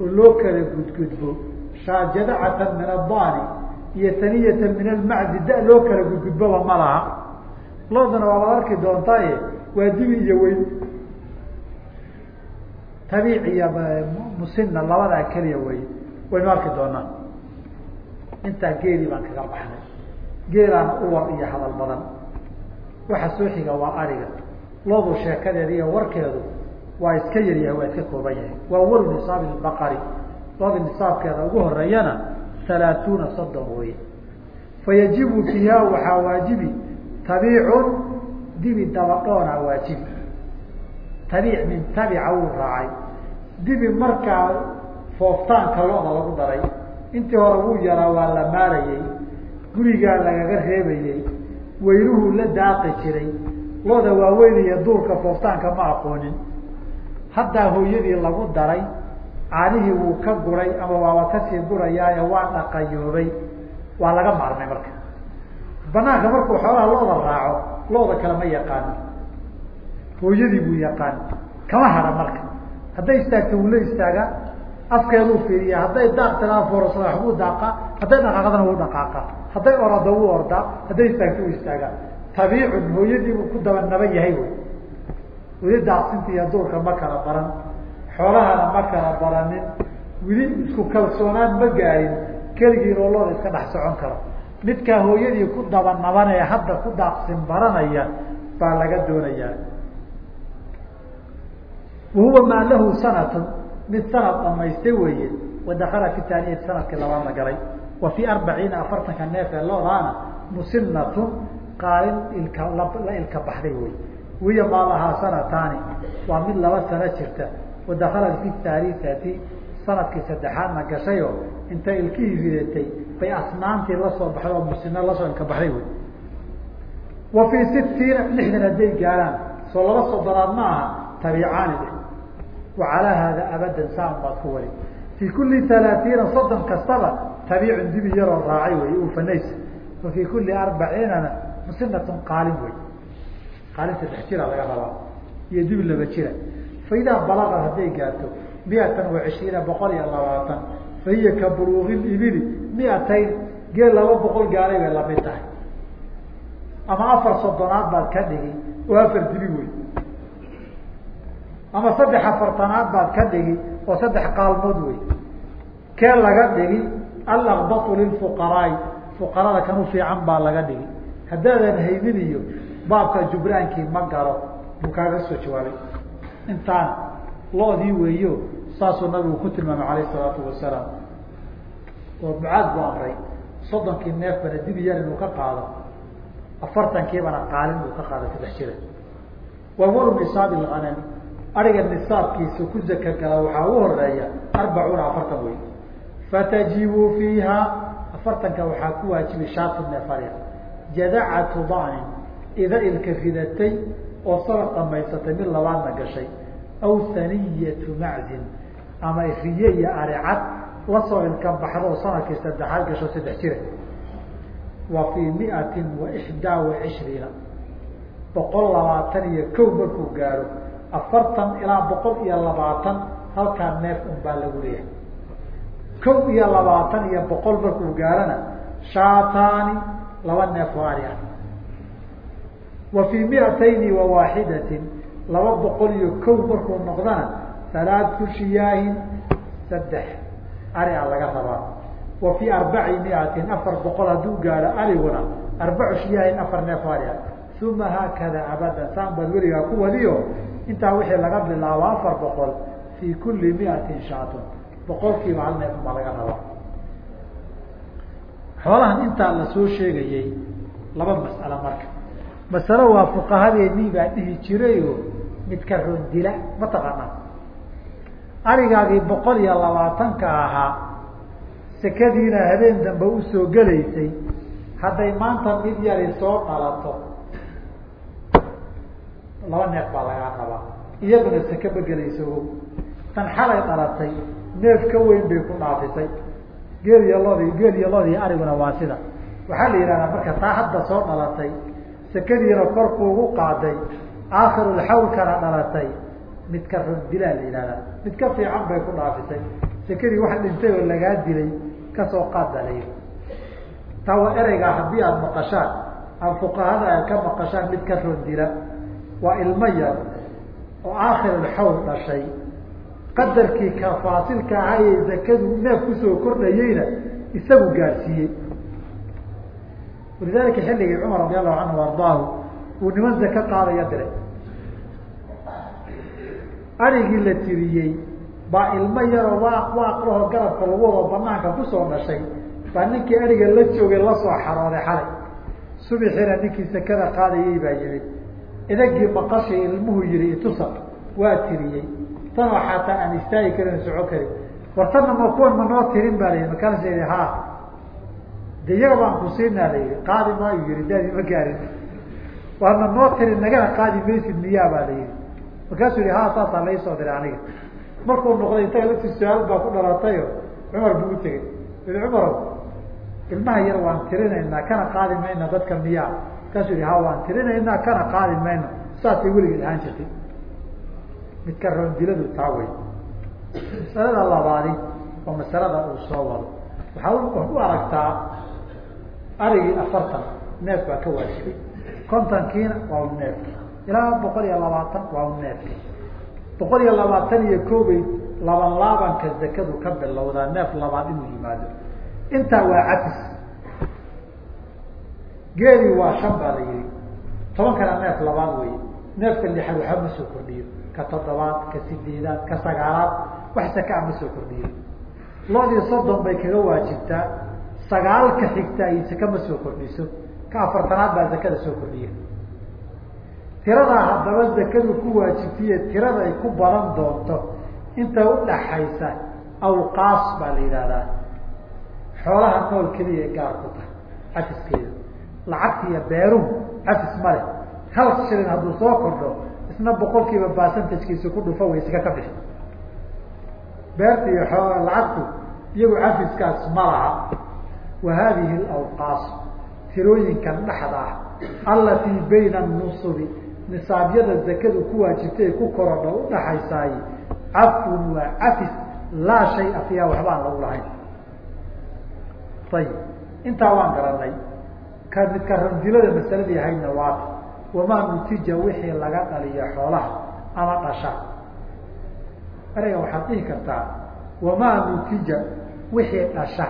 oo loo kala gudgudbo shaajadacatan min adani iyo taniyatan min almacdi da loo kala gudgudboba ma laha. Loodana waa wad arki doontaaye waa dibi iyo weyn. Tabiic iyo musina labadaa keliya wey waynu arki doonaa. Intaa geelii baan kaga baxnay. Geelaana uwar iyo hadal badan. Waxa soo waa ariga. Loodu sheekadeeda iyo warkeedu waa iska yaryahay waa iska kooban yahay. Waa walu nisaabi baqari. Looda nisaabkeeda ugu horeeyana halaatuuna soddon wey fayajibu fiiha waxaa waajibi tabiicun dibi dabadhoona waajibi tabiic min tabica wuu raacay. Dibi markaa fooftaanka looda lagu daray intii hore wuu yaraa waa la maalayey gurigaa lagaga reebayey weyluhu la daaqi jiray. Looda waaweynaya duurka fooftaanka ma aqoonin. Haddaa hooyadii lagu daray caanihii wuu ka guray ama waaba ka sii gurayaaye waa dhaqayoobay waa laga maarmay marka. Banaanka markuu xoolaha looda raaco looda kale ma yaqaano. Hooyadii buu yaqaan kama hara marka. Hadday istaagto wuu la istaagaa afkeeduu fiiriya hadday daaq tilaa foorasada waxbuu daaqa hadday dhaqaaqdana wuu dhaqaaqa. Hadday orada wuu ordaa hadday istaagto wuu istaagaa tabiicun hooyadiibuu ku daba naban yahay wy weli daaqsinta duurka ma kala baran xoolahana ma kala baranin. Weli isku kalsoonaan ma gaarin keligii loolooda iska dhex socon karo. Midkaa hooyadii ku daba naban ee hadda ku daaqsin baranaya baa laga doonayaa. Wahuwa maa lahu sanatun. Mid sanad dhamaystay weeye. Wadakala fi taaniyati sannadkii labaadna galay. Wa fii arbaciina afartanka neef ee loodaana musinatun qaalin ilka la ilka baxday wey wiya maa lahaa sanataani. Waa mid laba sano jirta wadakalat fi taaliati sannadkii saddexaadna gashayoo intay ilkihii ridatay bay asnaantii la soo baxday oo musino la soo ilka baxday wey wa fii sitiina lixdan hadday gaaraan soo laba soddonaad ma aha tabiicaani wa calaa haada abadan saan baad ku wari fii kuli halaatiina soddon kastaba tabiicun dibi yaroo raacay wey ufanaysa wa fii kuli arbaciinana musinatun qaalin wey qaalin saddex jira laga rabaa iyo dibi laba jira fa idaa balagad hadday gaarto miatan wa cishriina boqol iyo labaatan fa hiya ka buluuqi ibili miatayn geel laba boqol gaaray bay la mid tahay ama afar soddonaad baad ka dhigi oo afar dibi wey ama saddex afartanaad baad ka dhigi oo saddex qaalmood wey kee laga dhigi alakbatu lilfuqaraai fuqarada kan u fiican baa laga dhigi haddaadan haynin iyo baabka jubraankii ma galo buu kaaga soo jawaabay intaan loodii weeyo saasuu nabigu ku tilmaamay alayh salaatu wasalaam. Oo mucaad buu amray. Soddonkii neefbana dibi yar inuu ka qaado afartankiibana qaalin uu ka qaado saddex jira wa walu nisaabi lganami ariga nisaabkiisa ku zaka waxaa u horreeya arbacuuna afartan wey fatajibu fiiha afartanka waxaa ku waajibi shaatu neefariya jadacatu danin ida ilka ridatay oo sanad dhamaysatay mid labaadna gashay aw haniyatu maczin ama riye iyo aricad la soo ilka baxdo oo sannadkii saddexaad gasho saddex jira wa fii miatin wa ixdaa wa cishriina boqol labaatan iyo kow markuu gaaro afartan ilaa boqol iyo labaatan halkaa neef un baa lagu leeyahay kow iyo labaatan iyo boqol markuu gaarana shaataani laba neef oo ari wa fii miatayni wa waaxidatin laba boqol iyo kow markuu noqdana halaatu shiyaahin saddex. Ari a laga rabaa. Wa fii arbaci miatin afar boqol hadduu gaaro ariguna arbacu shiyaahin afar neef uma haakada abadan saan baad weligaa ku wadiyo. Intaa wixii laga bilaabo afar boqol fii kuli miatin shaatun. Boqolkiiba hal neef baa laga rabaa. Xoolahan intaa la soo sheegayey laba mas'alo marka masalo waa fuqahadeennii baa dhihi jirayo midka rondila ma taqaanaa? Arigaagii boqol iyo labaatanka ahaa sekadiina habeen dambe u soo gelaysay hadday maanta mid yari soo dhalato laba neef baa lagaa rabaa iyaduna seke ma gelayso tan xalay dhalatay neef ka weyn bay ku dhaafisay. Geel iyo lodii geel iyo lodii ariguna waa sida. Waxaa la yidhahdaa marka taa hadda soo dhalatay sakadiina korkuugu qaaday aakhirulxawlkana dhalatay. Midka rundilaa la yihahdaa mid ka fiican bay ku dhaafisay. Sakadii wax dhintay oo lagaa dilay ka soo qaad baa layidhi taa ereygaa haddii aada maqashaan ama fuqahada aad ka maqashaan mid ka rundila waa ilmo yar oo aakhirulxawl dhashay. Qadarkii ka faasilka ahaa ee zakadu neef ku soo kordhayeyna isagu gaadhsiiyey walidalika xilligii cumar radi allahu canhu ardaahu uu niman zaka qaadaya diray arigii la tiriyey baa ilmo yaroo waaq waaq lahoo garabka wado banaanka ku soo dhashay baa ninkii ariga la joogay la soo xarooday xalay subixiina ninkii sakada qaadayay baa yimid idagii maqashay ilmuhu yihi itusa waa tiriyey tanoo xataa aan istaagi karin soco karin wartana ma kuwan ma noo tirin baa layihi makaasa yihi ha de iyaga baan ku siinaa la yihi qaadi maayu yihi daadi ma gaarin. Waadna noo tirin nagana qaadi maysid miyaa baa la yihi markaasuu yihi ha saasaa laisoo diray aniga. Markuu noqday intaga lafti su'aal baa ku dhalatayo cumar buu u tegey. I cumarow ilmaha yar waan tirinaynaa kana qaadi mayna dadka miyaa. Markaasuu yihi ha waan tirinaynaa kana qaadi mayno. Saasay weligeed ahaan jirtay midka roondiladu taa wey masalada labaadi oo masalada uu soo wado. Waxaa u aragtaa arigii afartan neef baa ka waajibay. kontonkiina waa neefki ilaa boqol iyo labaatan waa neefki boqol iyo labaatan iyo koobay laban laabanka zakadu ka bilowdaa neef labaad inuu yimaado. intaa waa cafis geelii waa shan baa la yihi tobankana neef labaad wey neefka lixaad waxba ma soo kordhiyo. ka toddobaad ka sideedaad ka sagaalaad wax sakaa ma soo kordhiyo. loodii soddon bay kaga waajibtaa sagaalka xigta ay ma soo kordhiso. Ka afartanaad baa zakada soo kordhiya. Tiradaa haddaba zakadu ku waajibtiye tirada ay ku badan doonto inta udhaxaysa awqaas baa la yidhahdaa xoolaha nool keliya gaar ku tahay cafiskeeda lacagta iyo beeruhu cafis ma leh. Hal shilin hadduu soo kordho isna boqolkiiba basantajkiisa ku dhufa way iska ka bixi beerta iyo xoola lacagtu iyagu cafiskaas ma laha wa hadihi alawqaas tirooyinkan dhexda ah allatii bayna nusubi nisaabyada zakadu ku waajibtay ku korodho udhaxaysaay cafun waa cafis laa shaya fiiha waxba lagu lahayn ayib intaa waan garanay ka midka randilada masaladii ahaydna waata wamaa nutija wixii laga dhaliyo xoolaha ama dhasha ereyga waxaad dhihi kartaa wamaa nutija wixii dhasha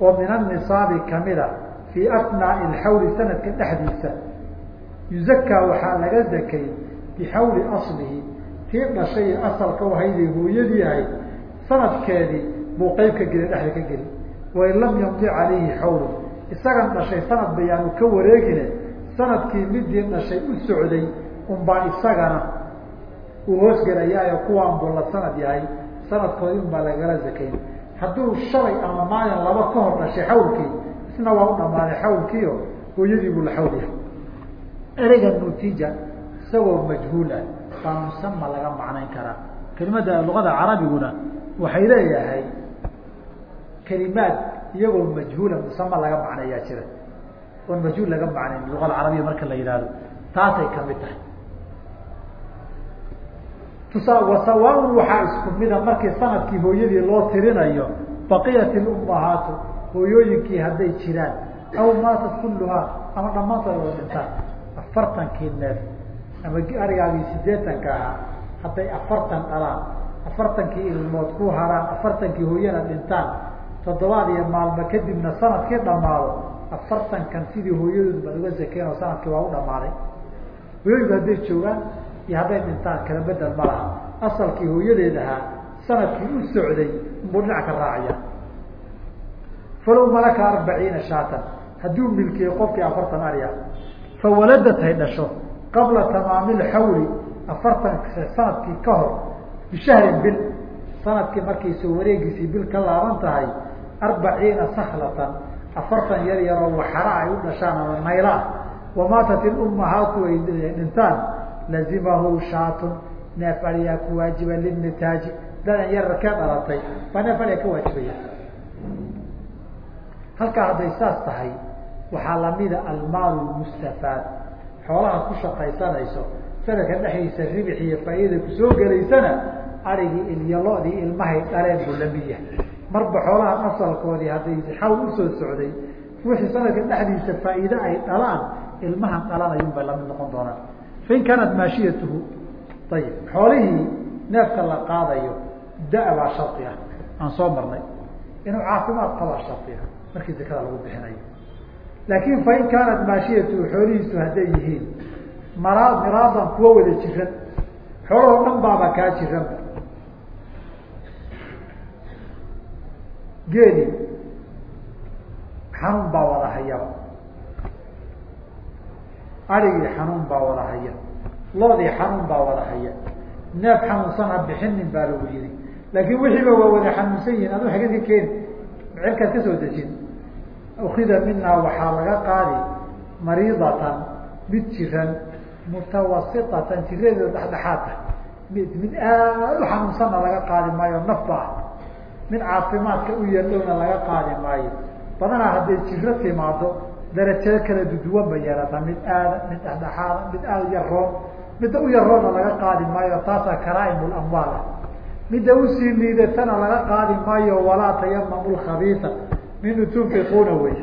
oo min anisaabi kamida fii asnaai alxawli sanadka dhexdiisa. Yuzakaa waxaa laga zakay bixawli aslihi. Tii dhashay asalka uhayday hooyadii ahayd sanadkeedii buu qeyb ka geli dhexda ka geli. Wain lam yamdi calayhi xawlu. Isagan dhashay sanad bayaanu ka wareegine sannadkii midii dhashay u socday unbaa isagana uu hoosgelayaayo kuwaan buu la sanad yahay. Sanadkoodii unbaa lagala zakayn hadduu shalay ama maalin laba ka hor dhashay xawlkii isna waa u dhamaaday xawlkiio hooyadii buu la xawl yahay. Ereyga nutija isagoo majhuul ah baa musama laga macnayn karaa. Kelimada luqada carabiguna waxay leeyahay kelimaad iyagoo majhuula musama laga macneeyaa jira. Oon majhuul laga macnayn luqada carabiya marka la yidhahdo taasay ka mid tahay tusaa wasawaaun waxaa isku mida markii sannadkii hooyadii loo tirinayo baqiyat ilummahaatu hooyooyinkii hadday jiraan aw maatat kulluhaa ama dhammaantood wada dhintaan afartankii neef ama arigaagii sideetanka ahaa hadday afartan dhalaan afartankii ilmood ku haraan afartankii hooyana dhintaan toddobaad iyo maalmo kadibna sannadkii dhamaado afartankan sidii hooyadood baad uga zakeen oo sannadkii waa u dhamaaday hooyooyinku hadday joogaan iyo hadday dhintaan kala bedel ma laha. Asalkii hooyadeed ahaa sannadkii u socday unbuu dhinac ka raacaya. Falow malaka arbaciina shaatan. Hadduu milkiyey qofkii afartan ari ah. Fawaladat hay dhasho qabla tamaami lxawli afartan sannadkii ka hor bishahrin bil. Sanadkii markay soo wareegiisii bil ka laaban tahay arbaciina saklatan afartan yar yaroo waxara ay u dhashaan ama nayla. Wamaatat ilummahaatu ay dhintaan lazimahu shaatun neef ariyaa ku waajiba linitaaji dadan yar ka dhalatay baa neef ariga ka waajibaya halkaa hadday saas tahay waxaa lamida almaal mustafaad xoolaha ku shaqaysanayso sanadka dhexdiisa ribix iyo faa'iida ku soo gelaysana arigii iyo lo-dii ilmahay dhaleen buu la mid yahay marba xoolaha asalkoodii hadday xawl u soo socday wixii sanadka dhexdiisa faa'iide ay dhalaan ilmahan dhalanayun bay la mid noqon doonaan fain kaanat maashiyatuhu ayib xoolihii neefka la qaadayo da- baa shardi ah aan soo marnay inuu caafimaad qabaa shardi ah markii zakada lagu bixinayo laakin fain kaanat maashiyatuhu xoolihiisu hadday yihiin mara miraadan kuwa wada jiran xoolahoo dhan baaba kaa jiranba geeli xanuun baa wada hayaba arigii xanuun baa wada haya. Loodii xanuun baa wada haya. Neef xanuunsan ha bixinin baa lagu yidhi laakiin wixiiba waa wada xanuunsan yihiin adu xagad ka keeni mecelkaad ka soo dejin. Ukida minaa waxaa laga qaadi mariidatan mid jiran mutawasitatan jiradeeda dhexdhexaad ah. Mid mid aada u xanuunsanna laga qaadi maayo nafba ah mid caafimaadka u yeedhowna laga qaadi maayo. Badanaa hadday jiro timaado darajado kala duduwan ba yeelata mid aada mid dhexdhexaada mid aada yaroon midda u yaroonna laga qaadi maayo taasaa karaaim lamwaal ah. Midda u sii liidatana laga qaadi maayo walaa tayamamu lkhabiisa minu tunfiquuna wey.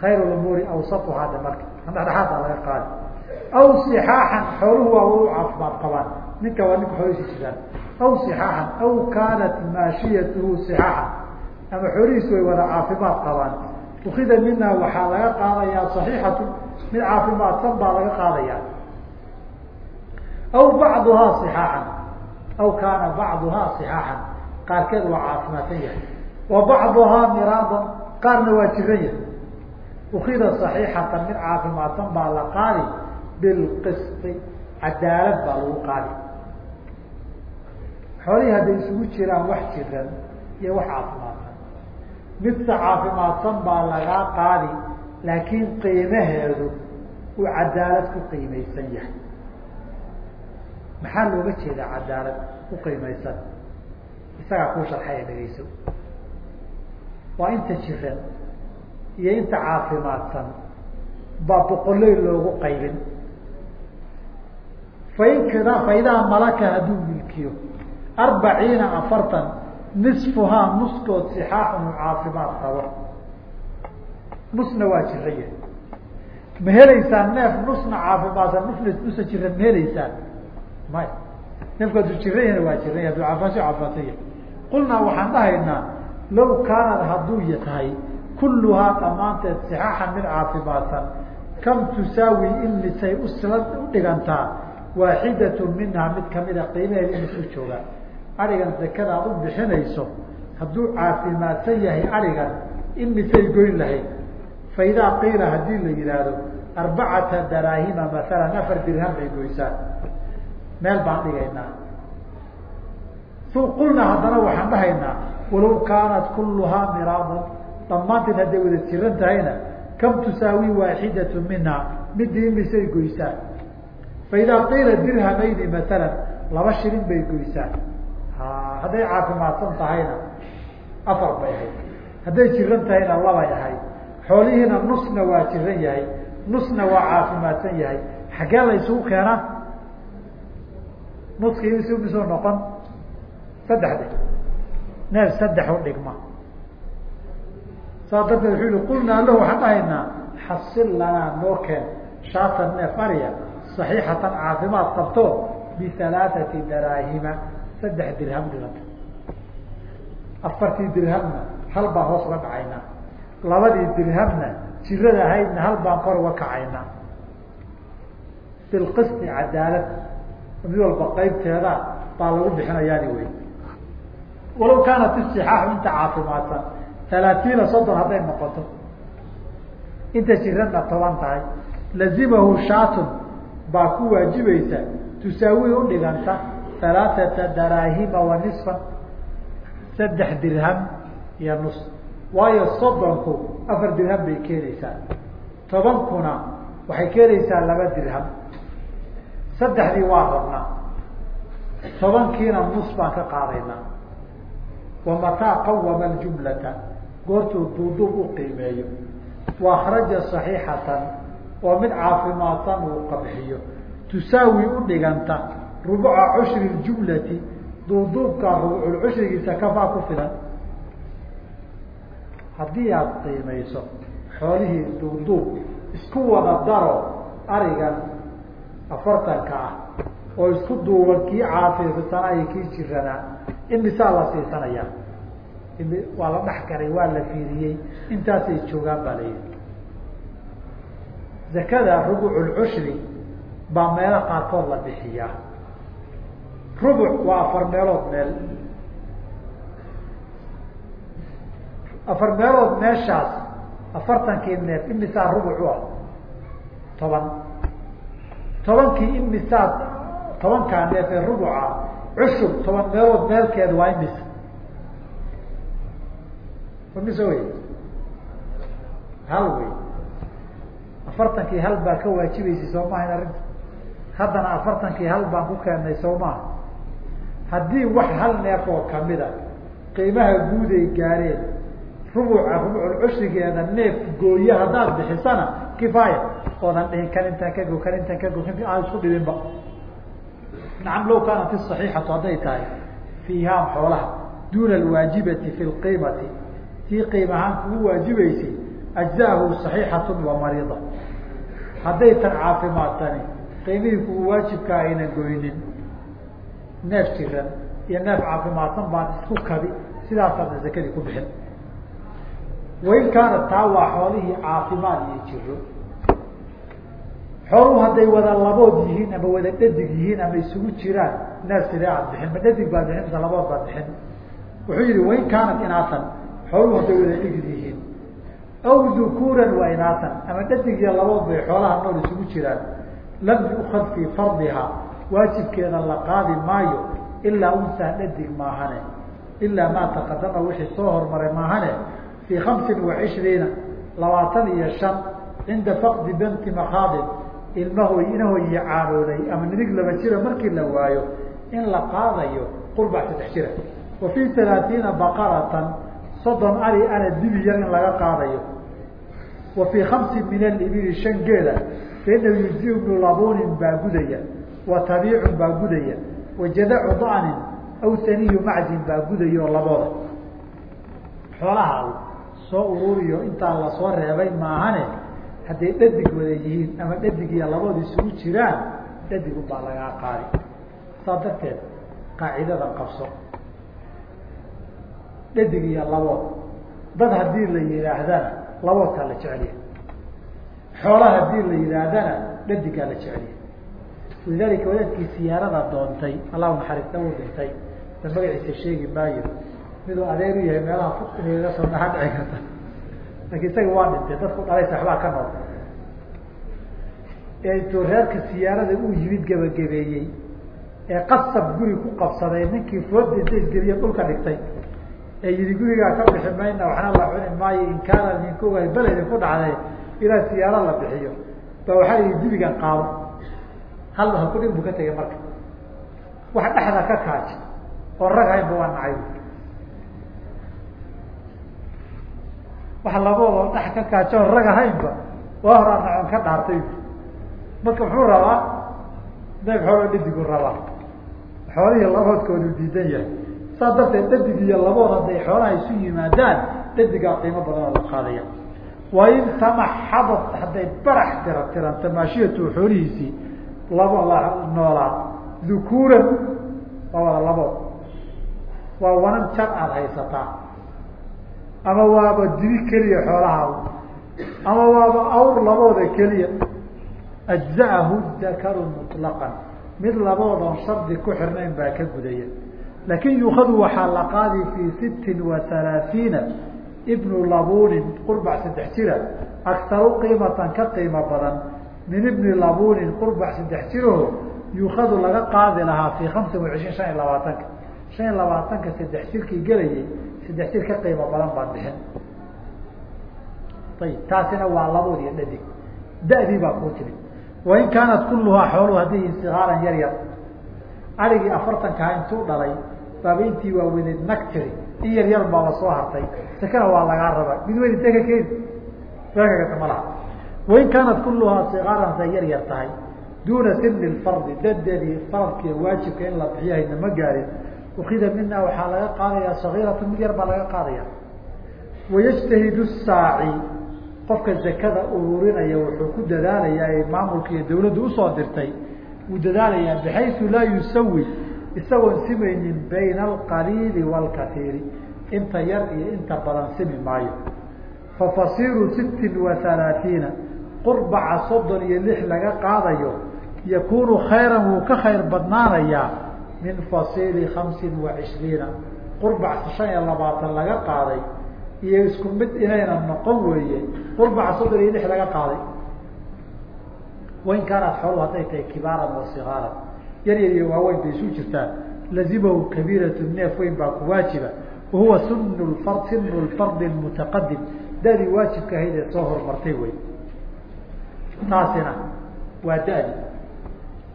Khayr lumuuri awsatuhaa de marka. Dhexdhexaada laga qaadi. Aw sixaaxan xooluhu waa u caafimaad qabaan. Ninka waa ninka xoolihiisi jiraan. Aw sixaaxan aw kaanat maashiyatuhu sixaaxan. Ama xoolihiisu way wada caafimaad qabaan ukida minaa waxaa laga qaadayaa saxiixatu mid caafimaadsan baa laga qaadaya aw bacduhaa sixaaxan aw kaana bacduhaa sixaaxan qaarkeed waa caafimaadsan yahay. Wa bacduhaa miraadan qaarna waa jiran yahay. Ukida saxiixatan mid caafimaadsan baa la qaadi bilqisti cadaalad baa lagu qaadi. Xoolihii hadday isugu jiraan wax jiran iyo wax caafimaadsan midka caafimaadsan baa lagaa qaadi laakiin qiimaheedu uu cadaalad ku qiimaysan yahay. Maxaa looga jeedaa cadaalad ku qiimaysan? Isagaa kuu sharxaya dhegeyso waa inta jiran iyo inta caafimaadsan baa boqoley loogu qaybin. Fain faidaa malaka hadduu milkiyo arbaciina afartan nisfuhaa nuskood sixaaxun caafimaad qabo. Nusna waa jiraya ma helaysaan neef nusna caafimaadsan nusna nusa jiran ma helaysaan? Maya neefku hadduu jiran yahna waa jiran yahy haduu caafimaadsi caafimaadsan yahay. Qulnaa waxaan dhahaynaa law kaanad hadduu tahay kulluhaa dhammaanteed sixaaxan mid caafimaadsan kam tusaawi imisay usla udhigantaa waaxidatu minhaa mid kamida qiimaheeda imis u joogaa arigan zakada ad u bixinayso hadduu caafimaadsan yahay arigan imisay goyn lahayd? Fa idaa qiila haddii la yihaahdo arbacata daraahima maalan afar dirham bay goysaa. Meel baan dhigaynaa. Qulnaa haddana waxaan dhahaynaa walaw kaanat kulluhaa miraadan dhammaanteed hadday wada jiran tahayna kam tusaawi waaxidatu minhaa midii imisay goysaa? Fa idaa qiila dirhamayni maalan laba shilin bay goysaa hadday caafimaadsan tahayna afar bay ahayd. Hadday jiran tahayna labay ahayd. Xoolihiina nusna waa jiran yahay nusna waa caafimaadsan yahay. Xaggee la isugu keenaa nuskii isu misoo noqon? Saddexde neef saddex u dhigma. Saas darteed wuxuu yihi qulnaa lahu waxaan dhahaynaa xasil lanaa noo keen. Shaatan neef ariya saxiixatan caafimaad qabto bihalaathati daraahima saddex dirham dhiganta. Afartii dirhamna hal baan hoos uga dhacaynaa. Labadii dirhamna jirada ahaydna hal baan kor uga kacaynaa. Bilqisti cadaalad. Mid walba qaybteeda baa lagu bixinayaani wey walaw kaanat isixaaxu inta caafimaadsan talaatiina soddon hadday noqoto. Inta jiranna toban tahay. Lazimahu shaatun baa ku waajibaysa tusaawi udhiganta halaaثata daraahima wa nisfan saddex dirham iyo nus waayo soddonku afar dirham bay keenaysaa tobankuna waxay keenaysaa laba dirham saddexdii waa rabnaa tobankiina nus baan ka qaadaynaa wamataa qawama ljumlata goortuu duuduub u qiimeeyo wa akraja صaxiixatan oo mid caafimaadsan uu qabxiyo tusaawi u dhiganta rubuca cushri jumlati duuduubkaa rubucul cushrigiisa kafaa ku filan. Haddii aada qiimayso xoolihii duuduub isku wada daro arigan afartanka ah oo isku duuban kii caafisanaa iyo kii jiranaa imisaa la siisanayaa. Waa la dhex garay waa la fiiriyey intaasay joogaan baa layihi zakada rubuculcushri baa meelo qaarkood la bixiyaa rubuc waa afar meelood meel. Afar meelood meeshaas afartankii neef imisaa rubuc u ah. Toban. Tobankii imisaa tobankaa neef ee rubuca cushur toban meelood meelkeed waa imisa imisa wey hal wey afartankii hal baa ka waajibaysay soo maahayn arrinta. Haddana afartankii hal baan ku keennay soo maaha haddii wax hal neef oo kamida qiimaha guud ay gaareen rubuca rubucul cushrigeeda neef gooye haddaad bixisana kifaaya. Oodan dhihin kan intaan ka go kan intaan ka go aan isku dhibinba. Nacam low kaanat isaxiixatu hadday tahay fiihaam xoolaha duuna alwaajibati fi lqiimati tii qiim ahaan kugu waajibaysay ajzaahu saxiixatun wa mariida. Hadday tan caafimaadtani qiimihii kugu waajibka aynan goynin neef jiran iyo neef caafimaadsan baan isku kabi sidaasaadna zakadii ku bixin. Wain kaanat taa waa xoolihii caafimaad iyo jiro xooluhu hadday wada labood yihiin ama wada dhadig yihiin ama isugu jiraan neef sidee aad bixin? Ma dhadig baad bixin mise labood baad bixin? Wuxuu yihi wain kaanat inaasan. Xooluhu hadday wada dhigid yihiin. Aw dukuuran waa inaasan. Ama dhadig iyo labood bay xoolaha nool isugu jiraan. Lam yuukad fii fardiha waajibkeeda la qaadi maayo ilaa unsaa dhadig maahane ilaa maa taqadama wixii soo hormaray maahane fii hamsin wa cishriina labaatan iyo shan cinda faqdi binti makaadib ilmahoy inahoyi caanooday ama nidig laba jira markii la waayo in la qaadayo qurbac saddex jira. Wa fii halaatiina baqaratan soddon ari ana dibi yar in laga qaadayo. Wa fii kamsi min alibili shan geela fainahu yujiu bnu labunin baa gudaya wa tabiicun baa gudaya. Wa jadacu da'nin aw saniyu macdin baa gudaya oo labooda xoolaha soo ururiyo intaa la soo reebay maahane hadday dhadig wada yihiin ama dhadig iyo labood isugu jiraan dhadigun baa lagaa qaadi. Saa darteed qaacidadan qabso. Dhadig iyo labood dad haddii la yidhaahdana laboodkaa la jeceliya xoola haddii la yidhaahdana dhadigaa la jeceliya walidaalika wadaadkii siyaarada doontay allahu naxariista uu dhintay da magaciisa sheegi maayo miduu adeer u yahay meelaha fuk inay laga soo dhaha dhici karta. Laakiin isaga waa dhintay dadku dhalaysa waxbaa ka nool. Ee intuu reerka siyaarada uu yimid gebagabeeyey ee qasab guri ku qabsaday ninkii fooda inta isgeliya dhulka dhigtay. Ee yidi gurigaa ka bixi mayna waxna la cuni maayo inkaana idinku ogahay bel idinku dhacday ilaa siyaaro la bixiyo. Ba waxaa yihi dibigan qaado hal hakudhig buu ka tegay marka. Wax dhexda ka kaaji oo rag haynba waa nacay wax laboodoo dhex ka kaaji oo rag ahaynba waa horaa nacon ka dhaartay. Marka muxuu rabaa? Neef xooloo dhadigu rabaa. Xoolihii laboodkoodu diidan yahay. Saas darteed dhadig iyo labood hadday xoolaha isu yimaadaan dhadigaa qiimo badan oo la qaadaya. Wain tamaxadat hadday barax tira tiranta maashiyatu xoolihiisii labo la noolaa dukuuran waa wada labood waa wanan jar aada haysataa. Ama waaba dibi keliya xoolaha ama waaba awr labooda keliya. Ajza'ahu dakaru muطlaqan mid laboodoon shardi ku xirnayn baa ka gudaya. Laakin yukadu waxaa la qaadi fii sittin wa halaaiina ibnu labunin qurbac saddex jira. Aktaru qiimatan ka qiimo badan min ibni labunin qurbac saddex jiraho yukadu laga qaadi lahaa fii hamsin wa shan iyo labaatanka. Shan iyo labaatanka saddex jirkii gelayay saddex jir ka qiimo badan baad bixin. Ayib taasina waa labood iyo dhadig. Da-dii baa kuu timid. Wain kaanat kulluhaa xooluhu hadday yihiin sigaaran yar yar arigii afartankaha intuu dhalay baaba intii waaweyneed nag tiri in yar yar baaba soo hartay sakana waa lagaa rabaa. Mid weyn intee ka keeni meelkagata ma laha wain kaanat kulluhaa sikaaran say yar yar tahay. Duuna sini lfardi dadeedii faradkiiyo waajibka in la bixiyahayna ma gaarin. Ukida minha waxaa laga qaadayaa sagiiratu mid yar baa laga qaadaya wayajtahidu saaci qofka zakada ururinaya wuxuu ku dadaalayaa ee maamulka iyo u soo dirtay. Wuu dadaalayaa bixaysu laa yusawi isagoon simaynin bayna alqaliili waalkaiiri inta yar iyo inta badan simi maayo. Fafasiiru sittin wa halaatiina qurbaca soddon iyo lix laga qaadayo yakunu khayran wuu ka khayr badnaanayaa min fasiili khamsin wa cishriina. Qurbac shan iyo labaatan laga qaaday iyo isku mid inayna noqon weeye qurbaca soddon iyo lix laga qaaday. Wain kaanat xooluhu hadday tahay kibaaran wa sigaaran yar yar iyo waaweyn bay isu jirtaan. Lazimahu kabiiratu neef weyn baa ku waajiba wahuwa far sinu lfardi mutaqadim da-dii waajibka ahayd ee soo horumartay wey taasina waa da-di.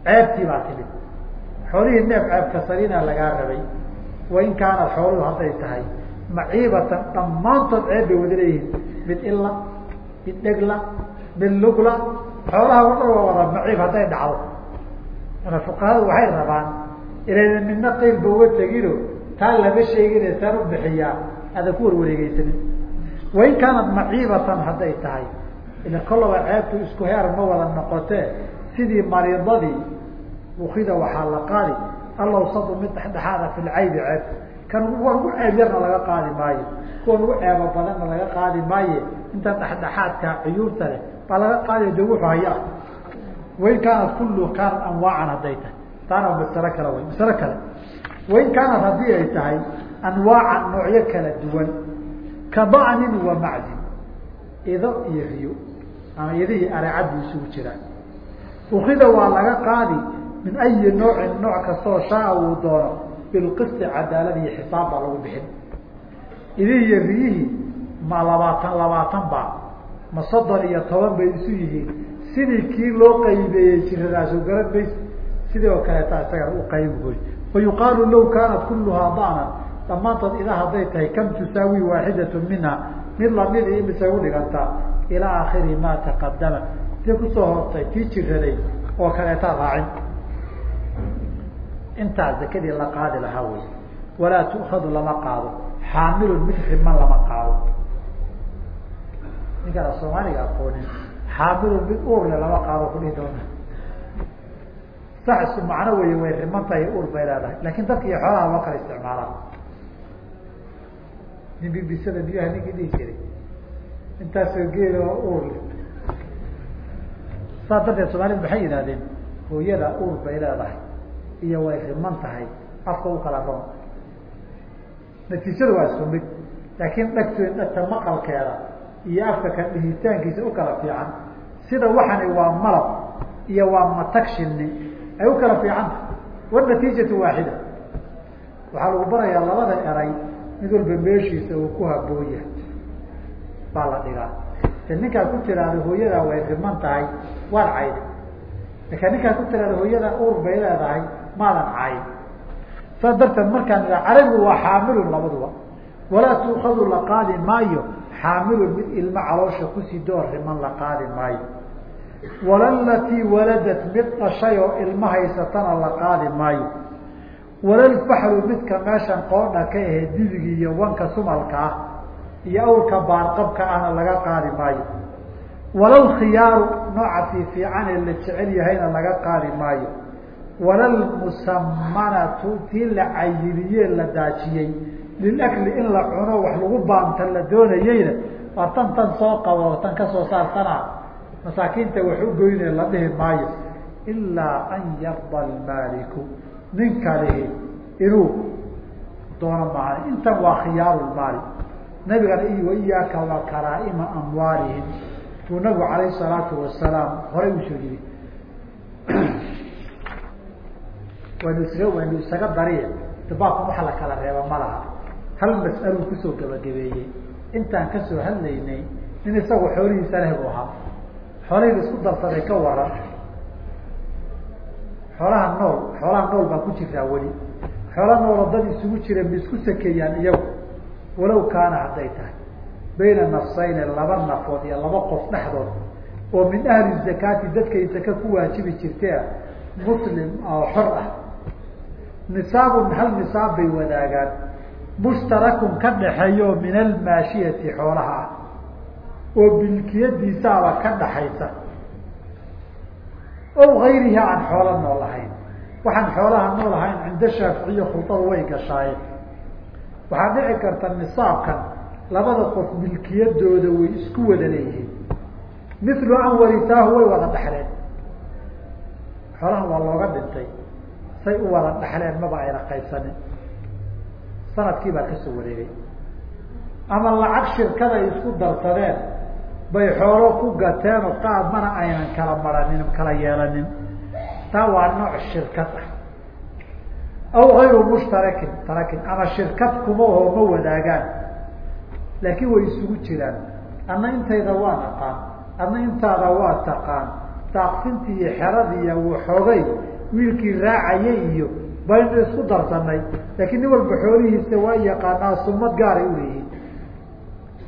Ceebtii baa timid. Xoolihii neef ceebka sarina lagaa rabay. Wain kaanat xooluhu hadday tahay maciibatan dhammaantood ceeb bay wada leeyihiin. Mid illa mid dhegla mid lugla xoolaha dhan waa wada maciib hadday dhacdo. Mana fuqahadu waxay rabaan inayna midna qeylba uga tegino taa lama sheegine taan u bixiyaa aadan ku warwareegeysanin wain kaanat maciibatan hadday tahay ila kollaba ceebtu isku heer ma wada noqotee sidii mariidadii ukida waxaa la qaadi allawsadu mid dhexdhexaada fi lcaybi kan kuwan ugu ceeb yarna laga qaadi maayo kuwan ugu ceebo badanna laga qaadi maaye inta dhexdhexaadka cuyuurta leh baa laga qaadaya de wuxuu haya. Wain kaanat kullu kaanat anwaacan hadday tahay. Taana masalo kale wey masalo kale. Wain kaanat haddii ay tahay anwaacan noocyo kala duwan ka dacnin wa macdin ido iyo riyo ama idihii areecaddu isugu jiraan ukida waa laga qaadi min ayi noocin nooc kastoo shaa uu doono bilqisti cadaalad iyo xisaab baa lagu bixin. Idihii iyo riyihii ma labaatan labaatan baa ma soddon iyo toban bay isu yihiin. Sidii kii loo qaybeeyey jiradaasu garan mays sidii oo kaleeta isagana u qayb hoy fa yuqaalu law kaanat kulluhaa da'nan dhammaantood idaa hadday tahay kam tusaawi waaxidatu minha mid la mid i mise u dhigantaa ilaa akhiri maa taqadama tii ku soo hortay tii jiraday oo kaleetaa raacin. Intaa zakadii la qaadi lahaa wey walaa tu'khadu lama qaado. Xaamilun mid riman lama qaado. Ninkaan soomaaliga aqoonin xaamilun mid uurle lama qaado kudhihi doona. Sax isu macno wey way riman tahay uur bay leedahay. Laakin dadka iyo xoolaha loo kala isticmaalaa. Nin bibisada biyaha ninkii dhihi jiray intaasoo geela oo uur le saas darteed soomaalida maxay yidhahdeen hooyada uur bay leedahay iyo way riman tahay afka u kala roon. Natiijada waa isku mid laakiin dhagto dhagta maqalkeeda iyo afka ka dhihitaankiisa u kala fiican. Sida waxani waa malab iyo waa matag shini ay u kala fiicanta wanatiijatu waaxida waxaa lagu barayaa labada eray mid walba meeshiisa uu ku haboon yahay baa la dhigaa. Ninkaa ku tiraada hooyadaa way riman tahay waad cayda laakiin ninkaa ku tiraada hooyada uur bay leedahay maadan cayn. Saas darteed markaan ida carabigu waa xaamilun labaduba. Walaa tuukadu la qaadi maayo xaamilun mid ilmo caloosha kusidoo riman la qaadi maayo. Wala latii waladat mid dhashay oo ilmo haysatana la qaadi maayo. Walalfaxlu midka meeshan qoodha ka ahe dibigi iyo wanka sumalka ah iyo awrka baarqabka ahna laga qaadi maayo. Walal khiyaaru nooca fii fiicanee la jecel yahayna laga qaadi maayo. Walalmusamanatu tii la cayiliyee la daajiyey. Lilakli in la cuno wax lagu baanta la doonayeyna waa tan tan soo qabo tan ka soo saartana masaakiinta wax u goyne la dhihi maayo. Ilaa an yarda almaaliku ninka lihi inuu doono maaha. Intan waa khiyaaru lmaali nabigana wa iyaaka wa karaa'ima amwaalihim buu nabigu calayhi salaatu wasalaam horay u soo yiri waynu isaga waynu isaga dariye dabaabkan waxa la kala reeba ma laha. Hal mas'aluu ku soo gabagabeeyey. Intaan ka soo hadlaynay nin isagu xoolihiisa leh buu ahaa. Xoolihii la isku darsaday ka waran. Xoolaha nool xoolaha nool baa ku jiraa weli. Xoolo noolo dad isugu jira ma isku sakeeyaan iyagu walow kaana hadday tahay bayna nafsayni laba nafood iyo laba qof dhexdood oo min ahli zakaati dadkay zaka ku waajibi jirtee muslim oo xor ah. Nisaabun hal nisaab bay wadaagaan. Mushtarakun ka dhaxeeyo min almaashiyati xoolaha ah oo bilkiyadiisaaba ka dhaxaysa. Ow gayrihi aan xoolo nool ahayn waxaan xoolaha nool ahayn cinda shaaficiya khudada way gashaayeen waxaa dhici karta nisaabkan labada qof milkiyadooda way isku wada leeyihiin milu an waritaahu way wada dhexleen xoolahan waa looga dhintay. Say u wada dhexleen maba ayna qaybsanin. Sanadkii baa ka soo wareegay. Ama lacag shirkaday isku darsadeen bay xoolo ku gateen oo qaad mana aynan kala maranin kala yeelanin. Taa waa nooc shirkad ah aw ayru mushtarakin tarakin ama shirkad kuma oo ma wadaagaan laakiin way isugu jiraan adna intayda waa naqaan adna intaada waa taqaan daaqsintii iyo xeradiiy xoogay wiilkii raacayay iyo baynu isku darsanay laakiin nin walba xoolihiisa waa yaqaanaa sumad gaaray uleeyihin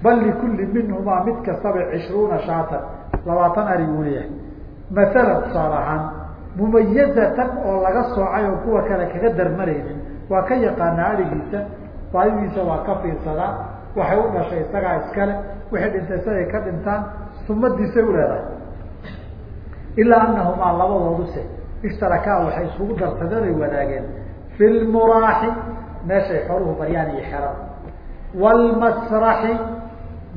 bal likulli minhumaa mid kastaba cishruuna shaatan labaatan ari uu leeyahay masalan tusaale ahaan mumayazatan oo laga soocay oo kuwa kale kaga darmanaynin waa ka yaqaanaa arigiisa baadidiisa waa ka fiirsadaa waxay u dhashay isagaa iskale wixii dhintay isagay ka dhintaan sumadiisay uleedahay ilaa anahumaa labadooduse ishtarakaa waxay isugu darsadeen wadaageen. Fi lmuraaxi meeshay xooluhu baryaan iyo xero wlmasraxi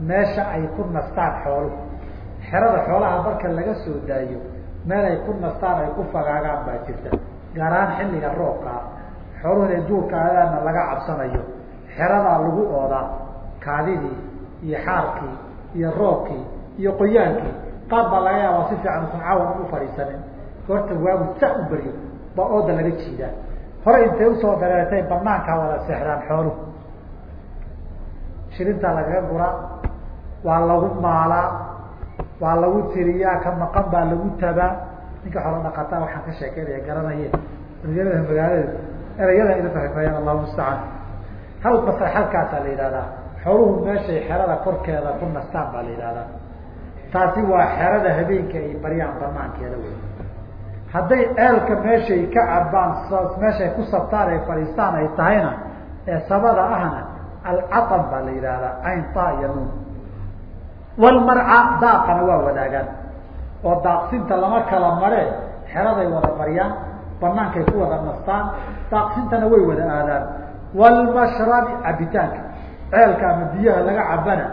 meesha ay ku nastaan xooluhu. Xerada xoolaha marka laga soo daayo meel ay ku nastaan ay ku fagaagaan baa jirta. Gaar ahaan xilliga roobkaa inay duurka aadaana laga cabsanayo xeradaa lagu oodaa kaadidii iyo xaarkii iyo roobkii iyo qoyaankii qaar baa laga yaabaa si fiican usan caawan u fadhiisanin. Goorta waagu sa u baryo baa ooda laga jiidaa. Hore intay u soo dareertay banaankaa wada seexdaan xooluhu shilintaa lagaga guraa waa lagu maalaa waa lagu tiriyaa ka maqan baa lagu tabaa. Ninka xoolo dhaqataa waxaan ka sheekeynaya garanaye ereyada magaalada ereyada ila fahmayaan allahu mustacaan. Hal maslaxadkaasaa la yidhahdaa xooluhu meeshay xerada korkeeda ku nastaan baa la yidhahdaa taasi waa xerada habeenka ay baryaan banaankeeda wey hadday ceelka meeshay ka cabaan meeshay ku sabtaan ay fadhiistaan ay tahayna ee sabada ahna alcaam baa la yidhaahdaa cayn ta iyo nuun walmarca daaqana waa wadaagaan oo daaqsinta lama kala maree xeraday wada baryaan banaankay ku wada nastaan daaqsintana way wada aadaan walmashrabi cabitaanka ceelka ama biyaha laga cabana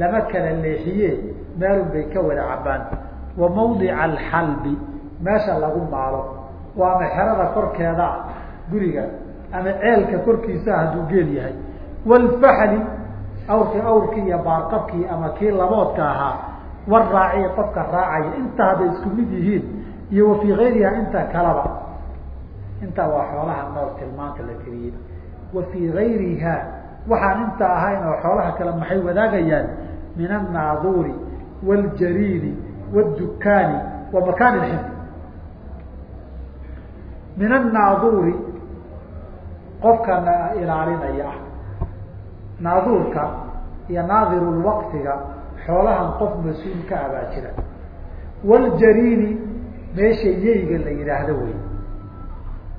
lama kala leexiye meelun bay ka wada cabaan wa mawdica alxalbi meesha lagu maalo waa ama xerada korkeeda guriga ama ceelka korkiisa hadduu geel yahay walfaxli awrkii awrkii iyo baarqabkii ama kii laboodka ahaa waraaci qofka raacaya. Intaa hadday isku mid yihiin iyo wa fii gayriha inta kalaba. Intaa waa xoolaha nool tilmaanta la tiriyey wa fii gayriha waxaan inta ahayn oo xoolaha kale maxay wadaagayaan? Min annaaduuri waljariidi wاdukaani wa makaan ilxifd min annaaduuri qofkana ilaalinaya naaduurka iyo naadirulwaqtiga xoolahan qof mas'uul ka abaa jira. Waljariini meesha yeyga la yidhaahdo wey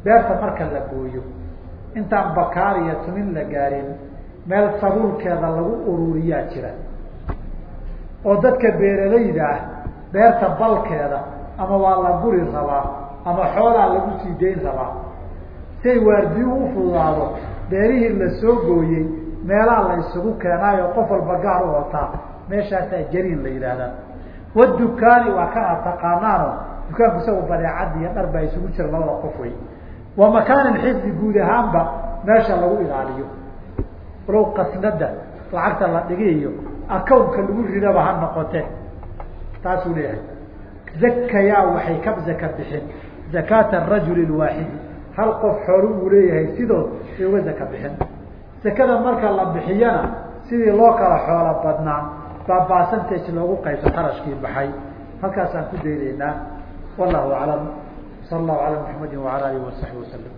beerta marka la gooyo intaan bakaar iyo tumin la gaarin meel sabuulkeeda lagu ururiyaa jira. Oo dadka beeralayda ah beerta balkeeda ama waa la guri rabaa ama xoolaa lagu sii dayn rabaa si ay waardiyu u fududaado beerihii la soo gooyey meelaa la isugu keenaayo qof walba gaar u wataa meeshaasaa jariin la yidhaahdaa wadukaani waa kan aad taqaanaano dukaanku isaga badeecad iyo dhar baa isugu jira labada qof wey. Wa makaanin xifdi guud ahaanba meesha lagu ilaaliyo. Walow qasnada lacagta la dhigiyo akownka lagu ridaba ha noqote. Taasuu leeyahay. Zakayaa waxay ka zaka bixin. Zakaata arajuli lwaaxidi hal qof xoolo uu leeyahay sidood ay uga zaka bixin zakada marka la bixiyana sidii loo kala xoolo badnaa baa percentage loogu qaybsa qarashkii baxay. Halkaasaan ku daynaynaa. Wallahu aclam. Sala allahu cala muxamadi wacala alihi wasaxbi wasalam